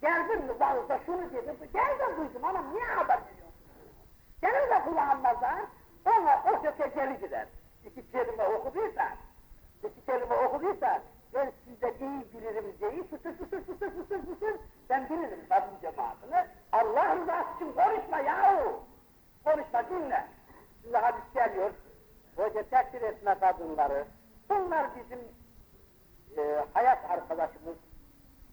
Geldin mi bazıda şunu dedi, gel de duydum anam niye haber veriyorsun? Senin de kulağınmazdan ona o köteceli gider. İki kelime okuduysa, iki kelime okuduysa, ben size iyi bilirim diye fısır fısır fısır fısır fısır, ben bilirim kadın cemaatini. Allah rızası için konuşma yahu! Konuşma dinle. Şimdi hadis geliyor, hoca tekdir etme kadınları. Bunlar bizim e, hayat arkadaşımız,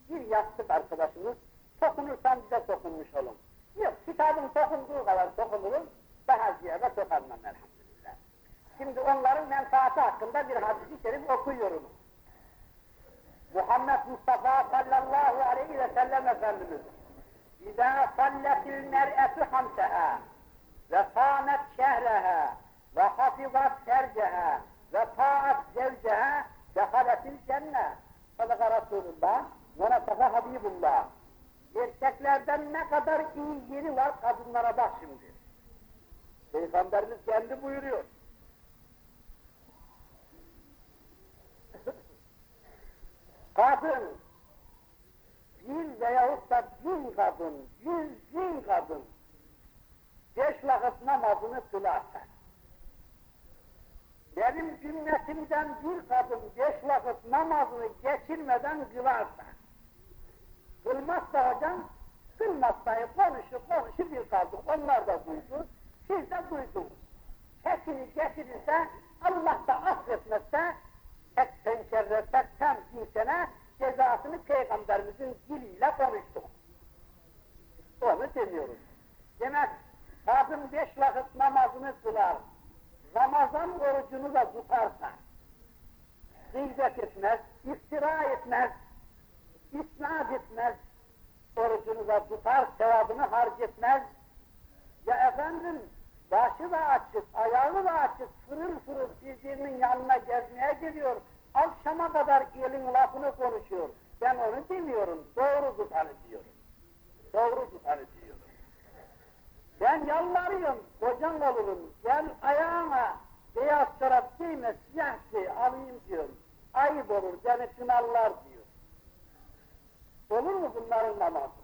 bir yastık arkadaşımız. Sokunursan bize sokunmuş olun. Yok, kitabın sokunduğu kadar sokunurum, daha ziyade sokarmam elhamdülillah. Şimdi onların menfaati hakkında bir hadis-i şerif okuyorum. Muhammed Mustafa sallallahu aleyhi ve sellem Efendimiz İzâ salletil mer'etü hamseha ve kâmet şehreha ve hafizat serceha ve ta'at zevceha dehaletil cennet. Sadaka Resulullah ve nasaka Habibullah. Erkeklerden ne kadar iyi yeri var kadınlara bak şimdi. Peygamberimiz kendi buyuruyor. kadın, bir veyahut da bin kadın, yüz bin kadın, beş vakit namazını kılarsa, benim cümletimden bir kadın beş vakit namazını geçirmeden kılarsa, kılmazsa hocam, kılmazsa konuşu konuşu bir kaldık, onlar da duydu, siz de duydunuz. Hepsini getirirse, Allah da affetmezse, tek pencerre, tek tem insene cezasını Peygamberimizin diliyle konuştuk. Onu demiyoruz. Demek kadın beş vakit namazını kılar, Ramazan orucunu da tutarsa, gıybet etmez, iftira etmez, isnat etmez, orucunu da tutar, sevabını harcetmez. Ya efendim, başı da açık, ayağı da açık, fırır fırır birbirinin yanına gezmeye gidiyor, akşama kadar elin lafını konuşuyor. Ben onu demiyorum, doğru tutanı diyorum. Doğru tutanı diyorum. Ben yalvarıyorum, kocan olurum, gel ayağına beyaz çorap giyme, siyah giy, alayım diyorum. Ayıp olur, beni kınarlar diyor. Olur mu bunların namazı?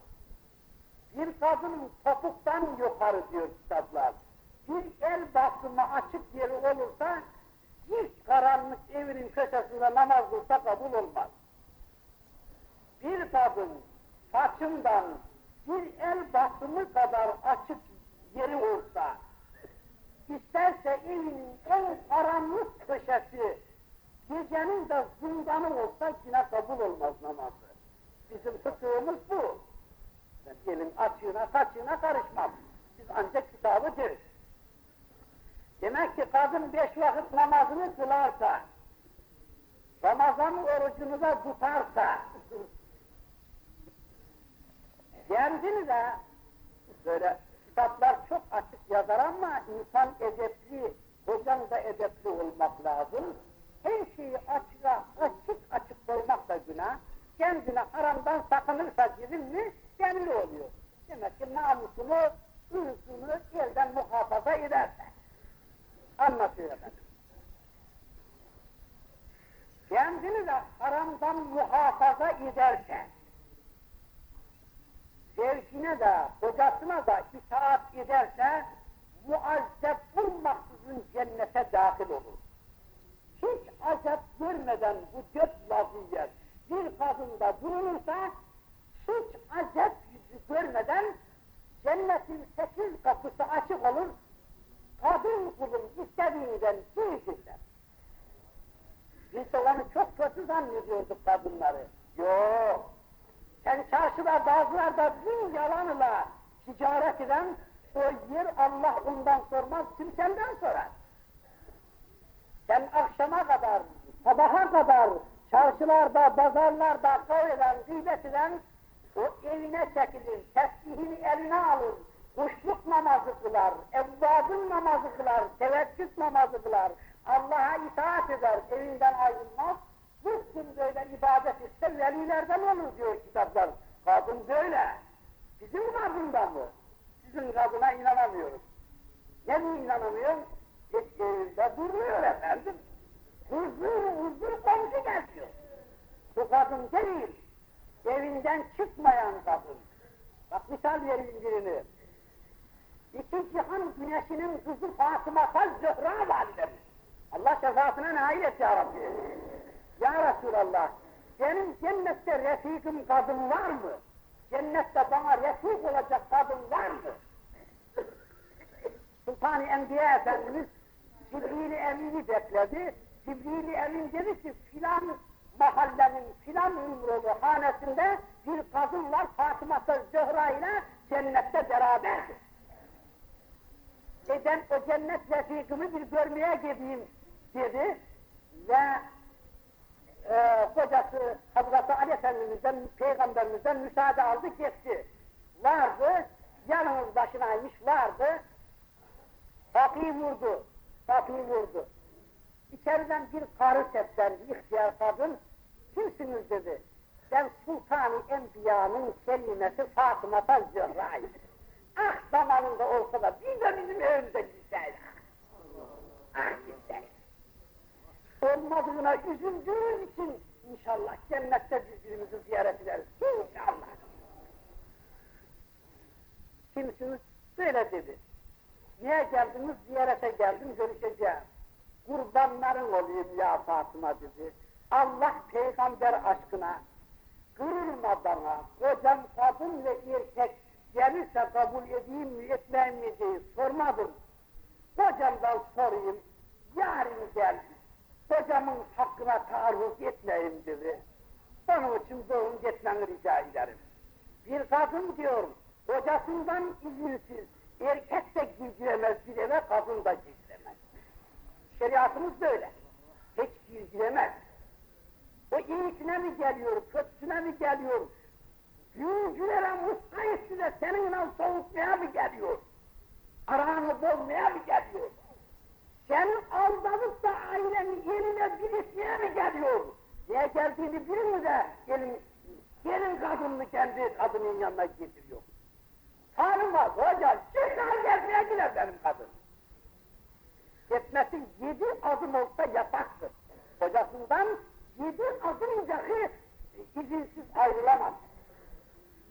Bir kadının topuktan yukarı diyor kitaplar. Bir el basımı açık yeri olursa, hiç karanlık evinin köşesinde namaz kılsa kabul olmaz. Bir kadın saçından bir el basımı kadar açık yeri olsa, isterse evinin en karanlık köşesi, gecenin de zindanı olsa yine kabul olmaz namazı. Bizim fıkhımız bu. Ben elin açığına, saçığına karışmam. Biz ancak kitabı deriz. Demek ki kadın beş vakit namazını kılarsa, Ramazan orucunu da tutarsa, kendini de böyle kitaplar çok açık yazar ama insan edepli, hocam da edepli olmak lazım. Her şeyi açığa, açık açık koymak da günah. Kendine haramdan sakınırsa girin mi belli oluyor. Demek ki namusunu, ırzını elden muhafaza ederse. Anlatıyor efendim. Kendini de haramdan muhafaza ederse, zevkine de, kocasına da itaat ederse, muazzep olmaksızın cennete dahil olur. hiç acep görmeden bu dört vaziyet bir kadında bulunursa hiç acep yüzü görmeden cennetin sekiz kapısı açık olur, kadın kulun istediğinden girsinler. Biz onu çok kötü zannediyorduk kadınları. Yok. Sen çarşıda bazılarda bin yalanla ticaret eden o yer Allah ondan sormaz, kim senden sorar. Sen akşama kadar, sabaha kadar çarşılarda, pazarlarda kavgeden, gıybet eden o evine çekilir, tesbihini eline alır, kuşluk namazı kılar, evvadın namazı kılar, teveccüh namazı kılar, Allah'a itaat eder, evinden ayrılmaz, Bıktım böyle ibadet etse velilerden olur diyor kitaplar. Kadın böyle. Bizim kadından mı? Sizin kadına inanamıyoruz. Ne mi inanamıyor? E, evinde durmuyor efendim. Huzur huzur komşu geziyor. Bu kadın değil. Evinden çıkmayan kadın. Bak misal vereyim birini. İki cihan güneşinin kızı Fatıma Faz Zöhra validemiz. Allah şefaatine nail et ya Rabbi. Ya Resulallah, benim cennette refikim kadın var mı? Cennette bana refik olacak kadın var mı? Sultan-ı Enbiya Efendimiz Cibril-i Emin'i bekledi. Cibril-i Emin dedi ki filan mahallenin filan umrolu hanesinde bir kadın var Fatıma Zöhra ile cennette beraberdir. E ben o cennet refikimi bir görmeye gideyim dedi ve e, kocası Hazreti Ali Efendimiz'den, Peygamberimizden müsaade aldı gitti. Vardı, yalnız başınaymış vardı, kapıyı vurdu, kapıyı vurdu. İçeriden bir karı seslendi, ihtiyar kadın, kimsiniz dedi. Ben Sultan-ı Enbiya'nın selimesi Fatıma Zöhra'yım. Ah zamanında olsa da bir de bizim evimde gitseydi. Ah gitseydi olmadığına üzüldüğün için inşallah cennette birbirimizi ziyaret ederiz. İnşallah. Kimsiniz? Böyle dedi. Niye geldiniz? Ziyarete geldim, görüşeceğim. Kurbanların olayım ya Fatıma dedi. Allah peygamber aşkına kırılma bana, kocam kadın ve erkek gelirse kabul edeyim mi etmeyeyim mi diye sormadım. Kocamdan sorayım, yarın gel, kocamın hakkına taarruz etmeyin dedi. Onun için doğum gitmeni rica ederim. Bir kadın diyor, kocasından izinsiz, erkek de girdiremez bir eve, kadın da girdiremez. Şeriatımız böyle. Hiç girdiremez. O iyisine mi geliyor, kötüsüne mi geliyor? Yüzülere muska etti de seninle soğutmaya mı geliyor? Aranı bozmaya mı geliyor? Sen aldanıp da aileni eline birisine mi geliyor? Niye geldiğini bilir mi de gelin, gelin kadınını kendi kadının yanına getiriyor. Tanımaz hoca, çıkar gezmeye gider benim kadın. Gitmesi yedi adım olsa yasaktır. Kocasından yedi adım dahi izinsiz ayrılamaz.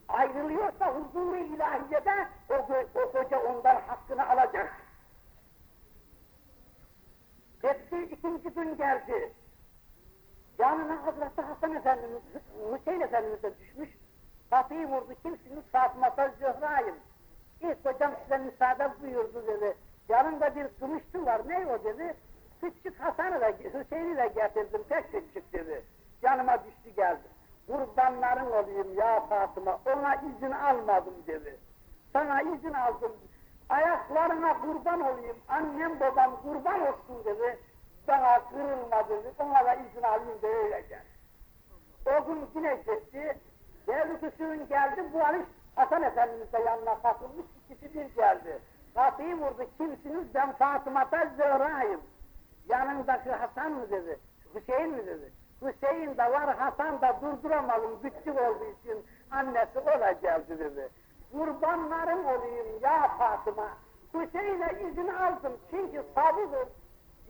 Ayrılıyorsa huzuru ilahiyede o, o koca ondan hakkını alacak. Gitti ikinci gün geldi. Yanına Hazreti Hasan Efendimiz, Hüseyin Efendimiz de düşmüş. Kapıyı vurdu, kimsiniz? Fatıma Zöhra'yım. İlk hocam size müsaade buyurdu dedi. Yanında bir kılıçlı var, ne o dedi. Küçük Hasan'ı da, Hüseyin'i de getirdim, pek küçük dedi. Yanıma düştü geldi. Kurbanların olayım ya Fatıma, ona izin almadım dedi. Sana izin aldım, ayaklarına kurban olayım, annem babam kurban olsun dedi. Bana kırılma dedi, ona da izin alayım da öyle gel. O gün yine gitti, devlet geldi, bu an Hasan Efendimiz de yanına katılmış, ikisi bir geldi. Kapıyı vurdu, kimsiniz? Ben Fatıma'da Zöhra'yım. Yanındaki Hasan mı dedi, Hüseyin mi dedi. Hüseyin de var, Hasan da durduramadım, küçük olduğu için annesi ola geldi dedi kurbanlarım olayım ya Fatıma. Hüseyin'e izin aldım çünkü sabıdır.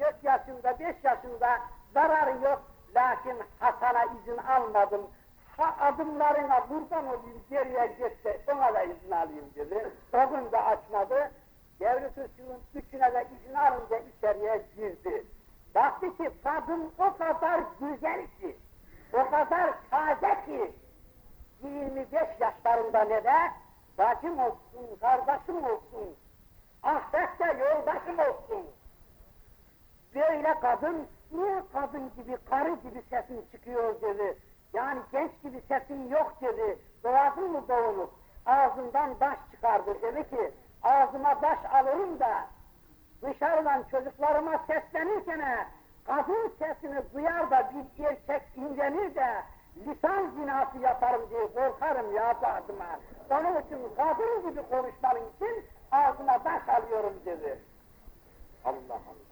Dört yaşında, beş yaşında zararı yok. Lakin Hasan'a izin almadım. Ha adımlarına kurban olayım geriye gitti, ona da izin alayım dedi. O gün de açmadı. Devlet Hüsnü'nün üçüne de izin alınca içeriye girdi. Baktı ki kadın o kadar güzel ki, o kadar taze ki, 25 yaşlarında ne de, bacım olsun, kardeşim olsun, ahirette yoldaşım olsun. Böyle kadın, niye kadın gibi, karı gibi sesin çıkıyor dedi. Yani genç gibi sesin yok dedi. Doğadın mı doğulup? Ağzından taş çıkardı. Dedi ki, ağzıma taş alırım da dışarıdan çocuklarıma seslenirken kadın sesini duyar da bir erkek imrenir de lisan zinası yaparım diye korkarım ya Fatıma. Onun için kadın gibi konuşman için ağzına taş alıyorum dedi. Allah Allah.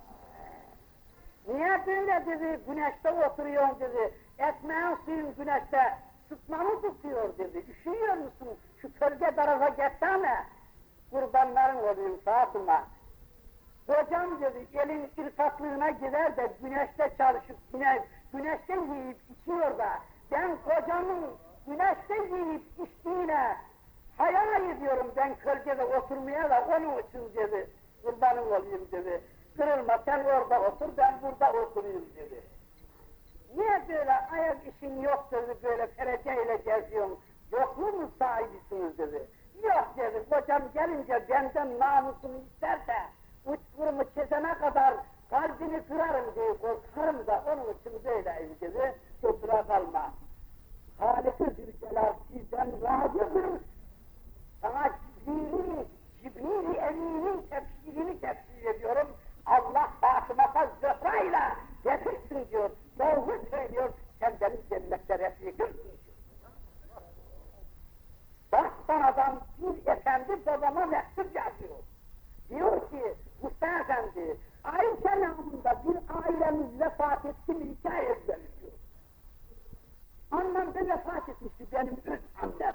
Niye böyle dedi, güneşte oturuyorsun dedi, ekmeğin suyun güneşte tutmamı tutuyor dedi, üşüyor musun, şu kölge tarafa geçsene, kurbanların olayım Fatıma. Kocam dedi, elin irkatlığına gider de güneşte çalışıp, güneş, güneşte yiyip içiyor da, ben kocamın güneşte yiyip içtiğine hayal ediyorum ben kölgede oturmaya da onun için dedi, kurbanın olayım dedi. Kırılma sen orada otur ben burada oturayım dedi. Niye böyle ayak işin yok dedi böyle pereceyle geziyorsun, yokluğu mu sahibisiniz dedi. Yok dedi, kocam gelince benden namusunu isterse, uçkurumu kesene kadar kalbini kırarım diye korkarım da onun için böyleyim dedi, kusura kalma. Halik-i Zülcelal sizden razıdır, sana Cibril, Cibril Emin'in tefsirini tefsir ediyorum, Allah Fatıma Zöhra ile getirsin diyor, doğru söylüyor, sen benim cennette refikimsin diyor. Baştan adam bir efendi babama mektup yazıyor. Diyor ki, Mustafa Efendi, Ayşe namında bir ailemiz vefat etti mi hikaye ezberliyor. Annem de vefat etmişti benim öz annem.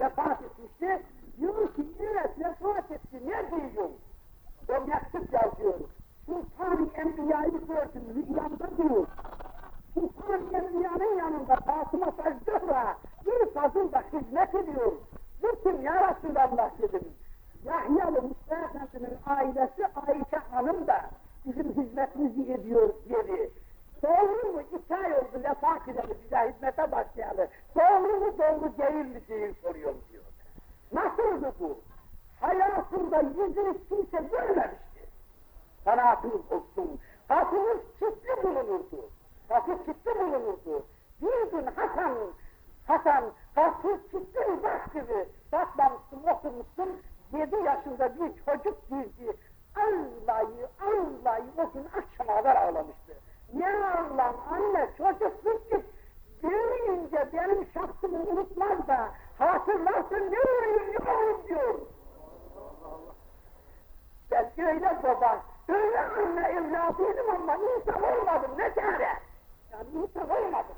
Vefat etmişti. Ki, evet vefat etti, ne duyuyorum? O mektup yazıyor. Sultan-ı Enbiya'yı gördüm, rüyamda diyor. Sultan-ı Enbiya'nın yanında Fatıma Zahra bir fazıl hizmet ediyor. Kim ya Resulallah dedim. Yahyalı Mustafa Efendi'nin ailesi Ayşe Hanım da bizim hizmetimizi ediyor dedi. Doğru mu? İki ay oldu vefat edeli bize hizmete başlayalı. Doğru mu doğru değil mi değil soruyorum diyor. Nasıldı bu? Hayatında yüzünü kimse görmemişti. Kanaatınız olsun. Kapınız çiftli bulunurdu. Kapı çiftli bulunurdu. Bir gün Hasan, Hasan kapı çiftli uzak gibi bakmamışsın, oturmuşsun. Yedi yaşında bir çocuk girdi. Allah'ı, Allah'ı o gün akşama kadar ağlamıştı. Ya Allah, anne çocuk sıkıp büyüyünce benim şahsımı unutmaz da ne oluyor, ne olur diyor. Ben öyle baba, öyle anne evladıydım ama insan olmadım, ne çare? Yani insan olmadım.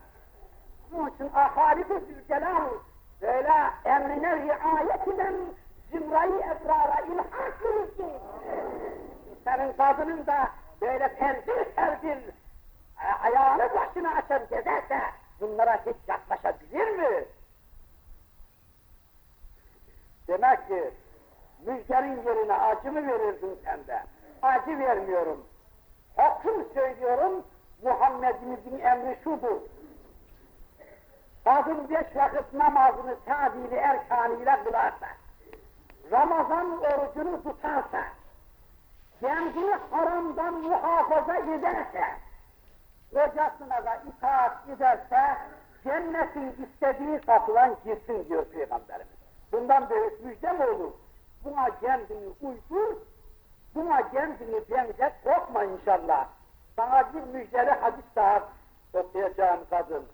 Onun için ahali-i Zülcelal böyle emrine riayet eden zümrayı ebrara ilhak verirsin. Senin kadının da böyle perdil perdil ayağını başına açar gezerse bunlara hiç yaklaşabilir mi? Demek ki müjdenin yerine acı mı verirdin sen de? Acı vermiyorum. Hakkım söylüyorum, Muhammed'imizin emri şudur. Kadın beş vakit namazını tadili erkanıyla kılarsa, Ramazan orucunu tutarsa, kendini haramdan muhafaza ederse, kocasına da itaat ederse, cennetin istediği kapıdan girsin diyor Peygamberimiz. Bundan büyük müjde mi olur? Buna kendini uydur, buna kendini benzet, korkma inşallah. Sana bir müjdeli hadis daha okuyacağım kadın.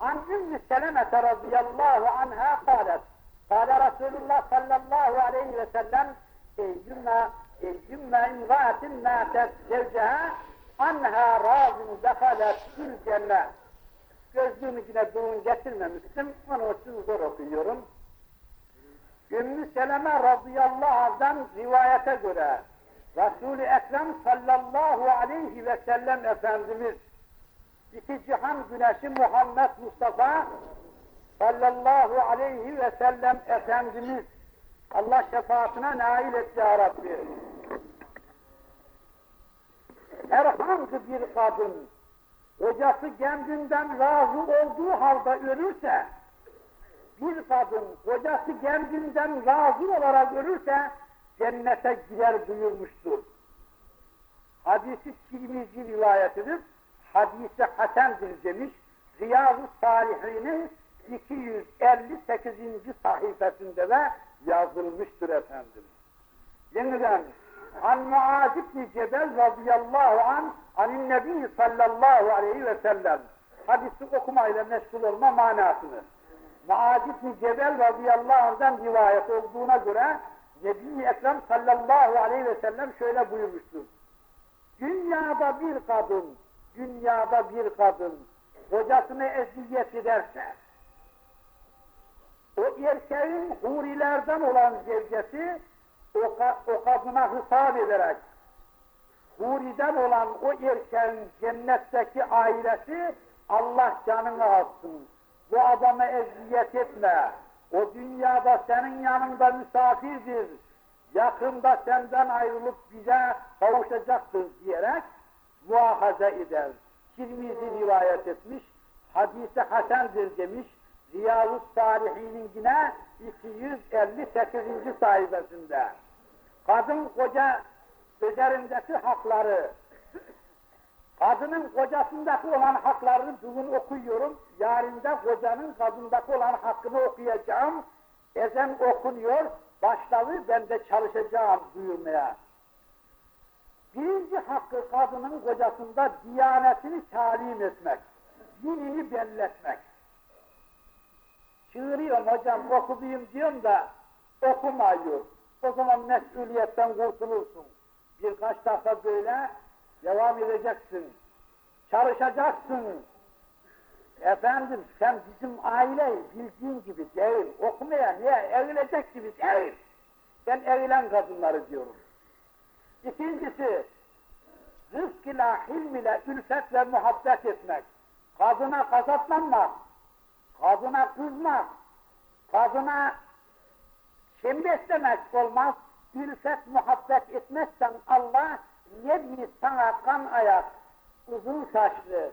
An Ümmü Selemete radıyallahu anha kalet. Kale Resulullah sallallahu aleyhi ve sellem Eyyümme, eyyümme imraatin mâtet zevceha anha razın defalet fil cennet. Gözlüğümü yine doğun getirmemiştim, onun için zor okuyorum. Ümmü Seleme radıyallahu anh'dan rivayete göre Resul-i Ekrem sallallahu aleyhi ve sellem Efendimiz iki cihan güneşi Muhammed Mustafa sallallahu aleyhi ve sellem Efendimiz Allah şefaatine nail et ya Rabbi. herhangi bir kadın kocası kendinden razı olduğu halde ölürse bir kadın kocası kendinden razı olarak ölürse cennete girer buyurmuştur. Hadisi Tirmizi rivayetidir. Hadisi Hasendir demiş. Riyazu Salihinin 258. sayfasında da yazılmıştır efendim. Yeniden An Muaz ibn Cebel radıyallahu an anin nebi sallallahu aleyhi ve sellem hadisi okumayla meşgul olma manasını Muaz ibn Cebel radıyallahu anh'dan rivayet olduğuna göre Nebi Ekrem sallallahu aleyhi ve sellem şöyle buyurmuştur. Dünyada bir kadın, dünyada bir kadın kocasını eziyet ederse, o erkeğin hurilerden olan zevcesi o, o kadına hesap ederek huriden olan o erkeğin cennetteki ailesi Allah canını alsın. Bu adamı eziyet etme. O dünyada senin yanında misafirdir. Yakında senden ayrılıp bize kavuşacaktır diyerek muhafaza eder. Tirmizi rivayet etmiş, hadisi hasendir demiş, Riyazu Salihinin yine 258. sayfasında. Kadın koca üzerindeki hakları, kadının kocasındaki olan haklarını bugün okuyorum, yarın da kocanın kadındaki olan hakkını okuyacağım. Ezen okunuyor, başladı ben de çalışacağım buyurmaya. Birinci hakkı kadının kocasında diyanetini talim etmek, dinini belletmek. Çığırıyorum hocam okuyayım diyorum da okumıyor. O zaman mesuliyetten kurtulursun. Birkaç dakika böyle devam edeceksin. Çalışacaksın. Efendim sen bizim aile bildiğin gibi değil. Okumaya niye evlenecek gibi değil. Ben evlen kadınları diyorum. İkincisi, rızk ile, hilm ile, ülfet ve muhabbet etmek. Kadına kazatlanmak, kadına kızmak, kadına kim beslemek olmaz, ülfet muhabbet etmezsen Allah ne sana kan ayak, uzun saçlı,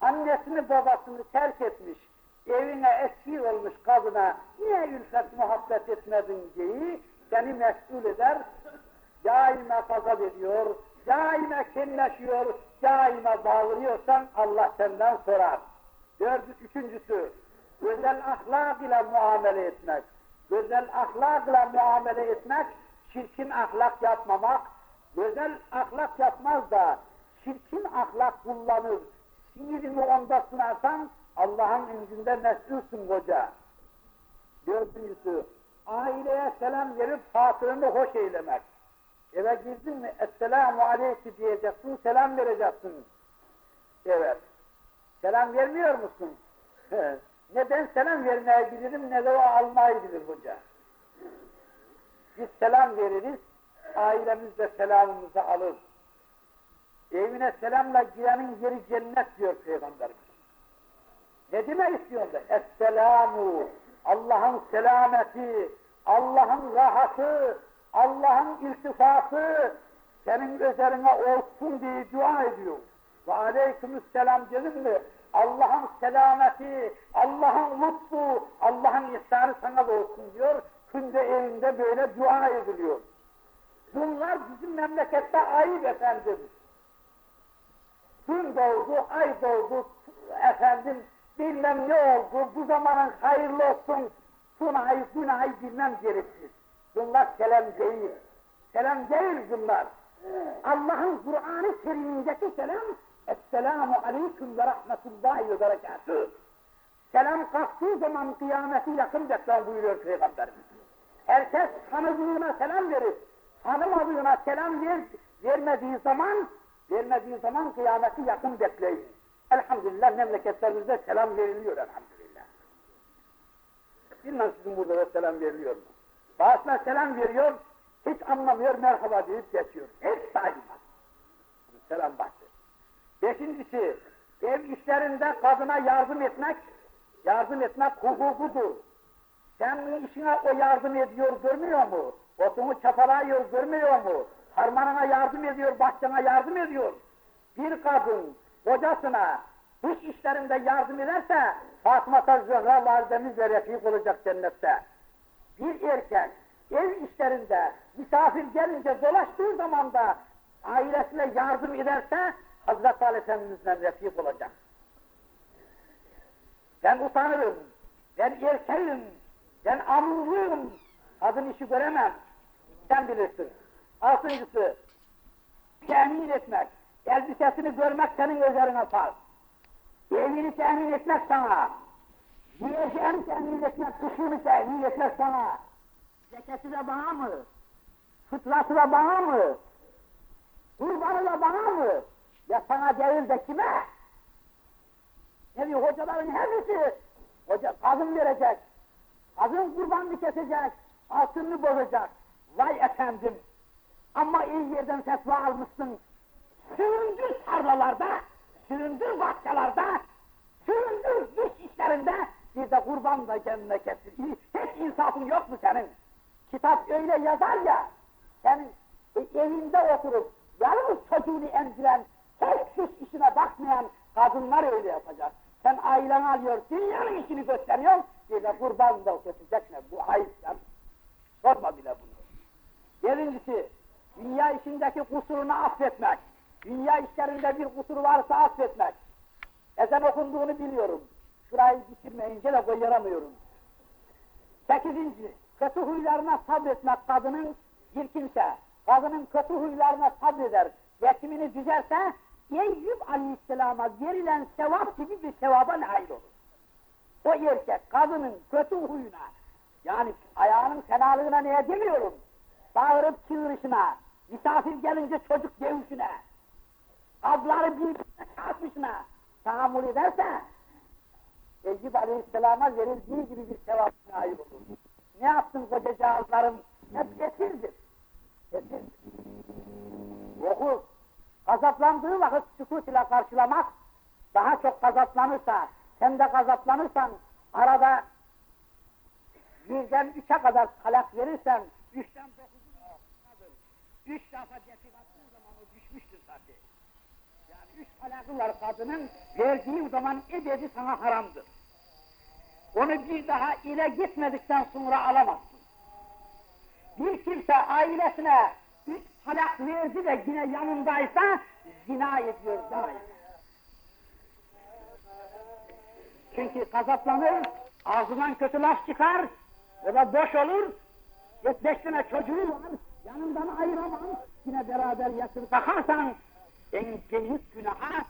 annesini babasını terk etmiş, evine eski olmuş kadına niye ülfet muhabbet etmedin diye seni mesul eder, daima fazla veriyor, daima kenleşiyor, daima bağırıyorsan Allah senden sorar. Dördü, üçüncüsü, güzel ahlak ile muamele etmek. Güzel ahlak ile muamele etmek, çirkin ahlak yapmamak, güzel ahlak yapmaz da çirkin ahlak kullanır, sinirini onda sınarsan Allah'ın indinde mesulsün koca. Dördüncüsü, aileye selam verip hatırını hoş eylemek. Eve girdin mi, Esselamu Aleyki diyeceksin, selam vereceksin. Evet. Selam vermiyor musun? ne ben selam vermeyi bilirim, ne de o almayı bilir hoca. Biz selam veririz, ailemiz de selamımızı alır. Evine selamla girenin yeri cennet diyor Peygamberimiz. Ne demek istiyor da? Esselamu, Allah'ın selameti, Allah'ın rahatı, Allah'ın iltifatı senin üzerine olsun diye dua ediyor. Ve aleykümselam dedim mi? Allah'ın selameti, Allah'ın lütfu, Allah'ın ihsanı sana olsun diyor. Günde evinde böyle dua ediliyor. Bunlar bizim memlekette ayıp efendim. Gün doğdu, ay doğdu, efendim bilmem ne oldu, bu zamanın hayırlı olsun, sunay, günay bilmem gerekir. Bunlar selam değil. Selam değil bunlar. Allah'ın Kur'an-ı Kerim'indeki selam, Esselamu Aleyküm ve Rahmetullahi ve Berekatuhu. Selam kalktığı zaman kıyameti yakın bekler buyuruyor Peygamberimiz. Herkes tanıdığına selam verir. Tanımadığına selam ver, vermediği zaman, vermediği zaman kıyameti yakın bekleyin. Elhamdülillah memleketlerimizde selam veriliyor elhamdülillah. Bilmem sizin burada da selam veriliyor mu? Bazısına selam veriyor, hiç anlamıyor, merhaba deyip geçiyor. Hiç saymaz. Selam bahsi. Beşincisi, ev işlerinde kadına yardım etmek, yardım etmek hukukudur. Sen işine o yardım ediyor, görmüyor mu? Otunu çapalıyor, görmüyor mu? Harmanına yardım ediyor, bahçene yardım ediyor. bir kadın kocasına dış işlerinde yardım ederse Fatıma Zehra validemizle refik olacak cennette. Bir erkek ev işlerinde misafir gelince dolaştığı zaman da ailesine yardım ederse Hazreti Ali Efendimizle refik olacak. Ben utanırım, ben erkeğim, ben amurluyum, kadın işi göremem. Sen bilirsin. Altıncısı, temin etmek, elbisesini görmek senin üzerine farz. Evini temin etmek sana, yiyeceğini temin etmek, kışını temin etmek sana. Zeketi de bana mı? Fıtratı da bana mı? Kurbanı da bana mı? Ya sana değil de kime? Ne diyor hocaların hepsi? Hoca kadın verecek. Kadın kurbanını kesecek. Altınını bozacak. Vay efendim. Ama iyi yerden fetva almışsın. Süründür tarlalarda, süründür bahçelerde, süründür dış işlerinde, bir de kurban da kendine kesir. Hiç insafın yok mu senin? Kitap öyle yazar ya, senin e, evinde oturup yalnız çocuğunu emziren, hiç dış işine bakmayan kadınlar öyle yapacak. Sen aileni alıyor, dünyanın işini gösteriyor, bir de kurban da kesecek ne? Bu ayıp sen. Sorma bile bunu. Birincisi, dünya işindeki kusurunu affetmek. Dünya işlerinde bir kusur varsa affetmek. Ezan okunduğunu biliyorum. Şurayı bitirmeyince de koyaramıyorum. Sekizinci, kötü huylarına sabretmek kadının bir kimse. Kadının kötü huylarına sabreder. Yetimini düzerse, Eyüp Aleyhisselam'a verilen sevap gibi bir sevaba nail olur. O erkek kadının kötü huyuna, yani ayağının fenalığına neye demiyorum, bağırıp çığırışına, misafir gelince çocuk dövüşüne, abları birbirine çarpışına tahammül ederse, Eyüp Aleyhisselam'a verildiği gibi bir sevap nail olur. Ne yaptın kocacağızlarım? Hep esirdir. Esirdir. Oku, gazaplandığı vakit sükut ile karşılamak, daha çok gazaplanırsa, sen de gazaplanırsan, arada birden üçe kadar talak verirsen, üçten dokuzun Üç defa defik attığı zaman o düşmüştür tabi. Yani üç talakı var kadının, verdiği zaman ebedi sana haramdır. Onu bir daha ile gitmedikten sonra alamazsın. Bir kimse ailesine üç talak verdi de yine yanındaysa zina ediyor daima. Çünkü gazaplanır, ağzından kötü laf çıkar, ya da boş olur, beş çocuğu var, yanından ayıramam, yine beraber yatır bakarsan en büyük günaha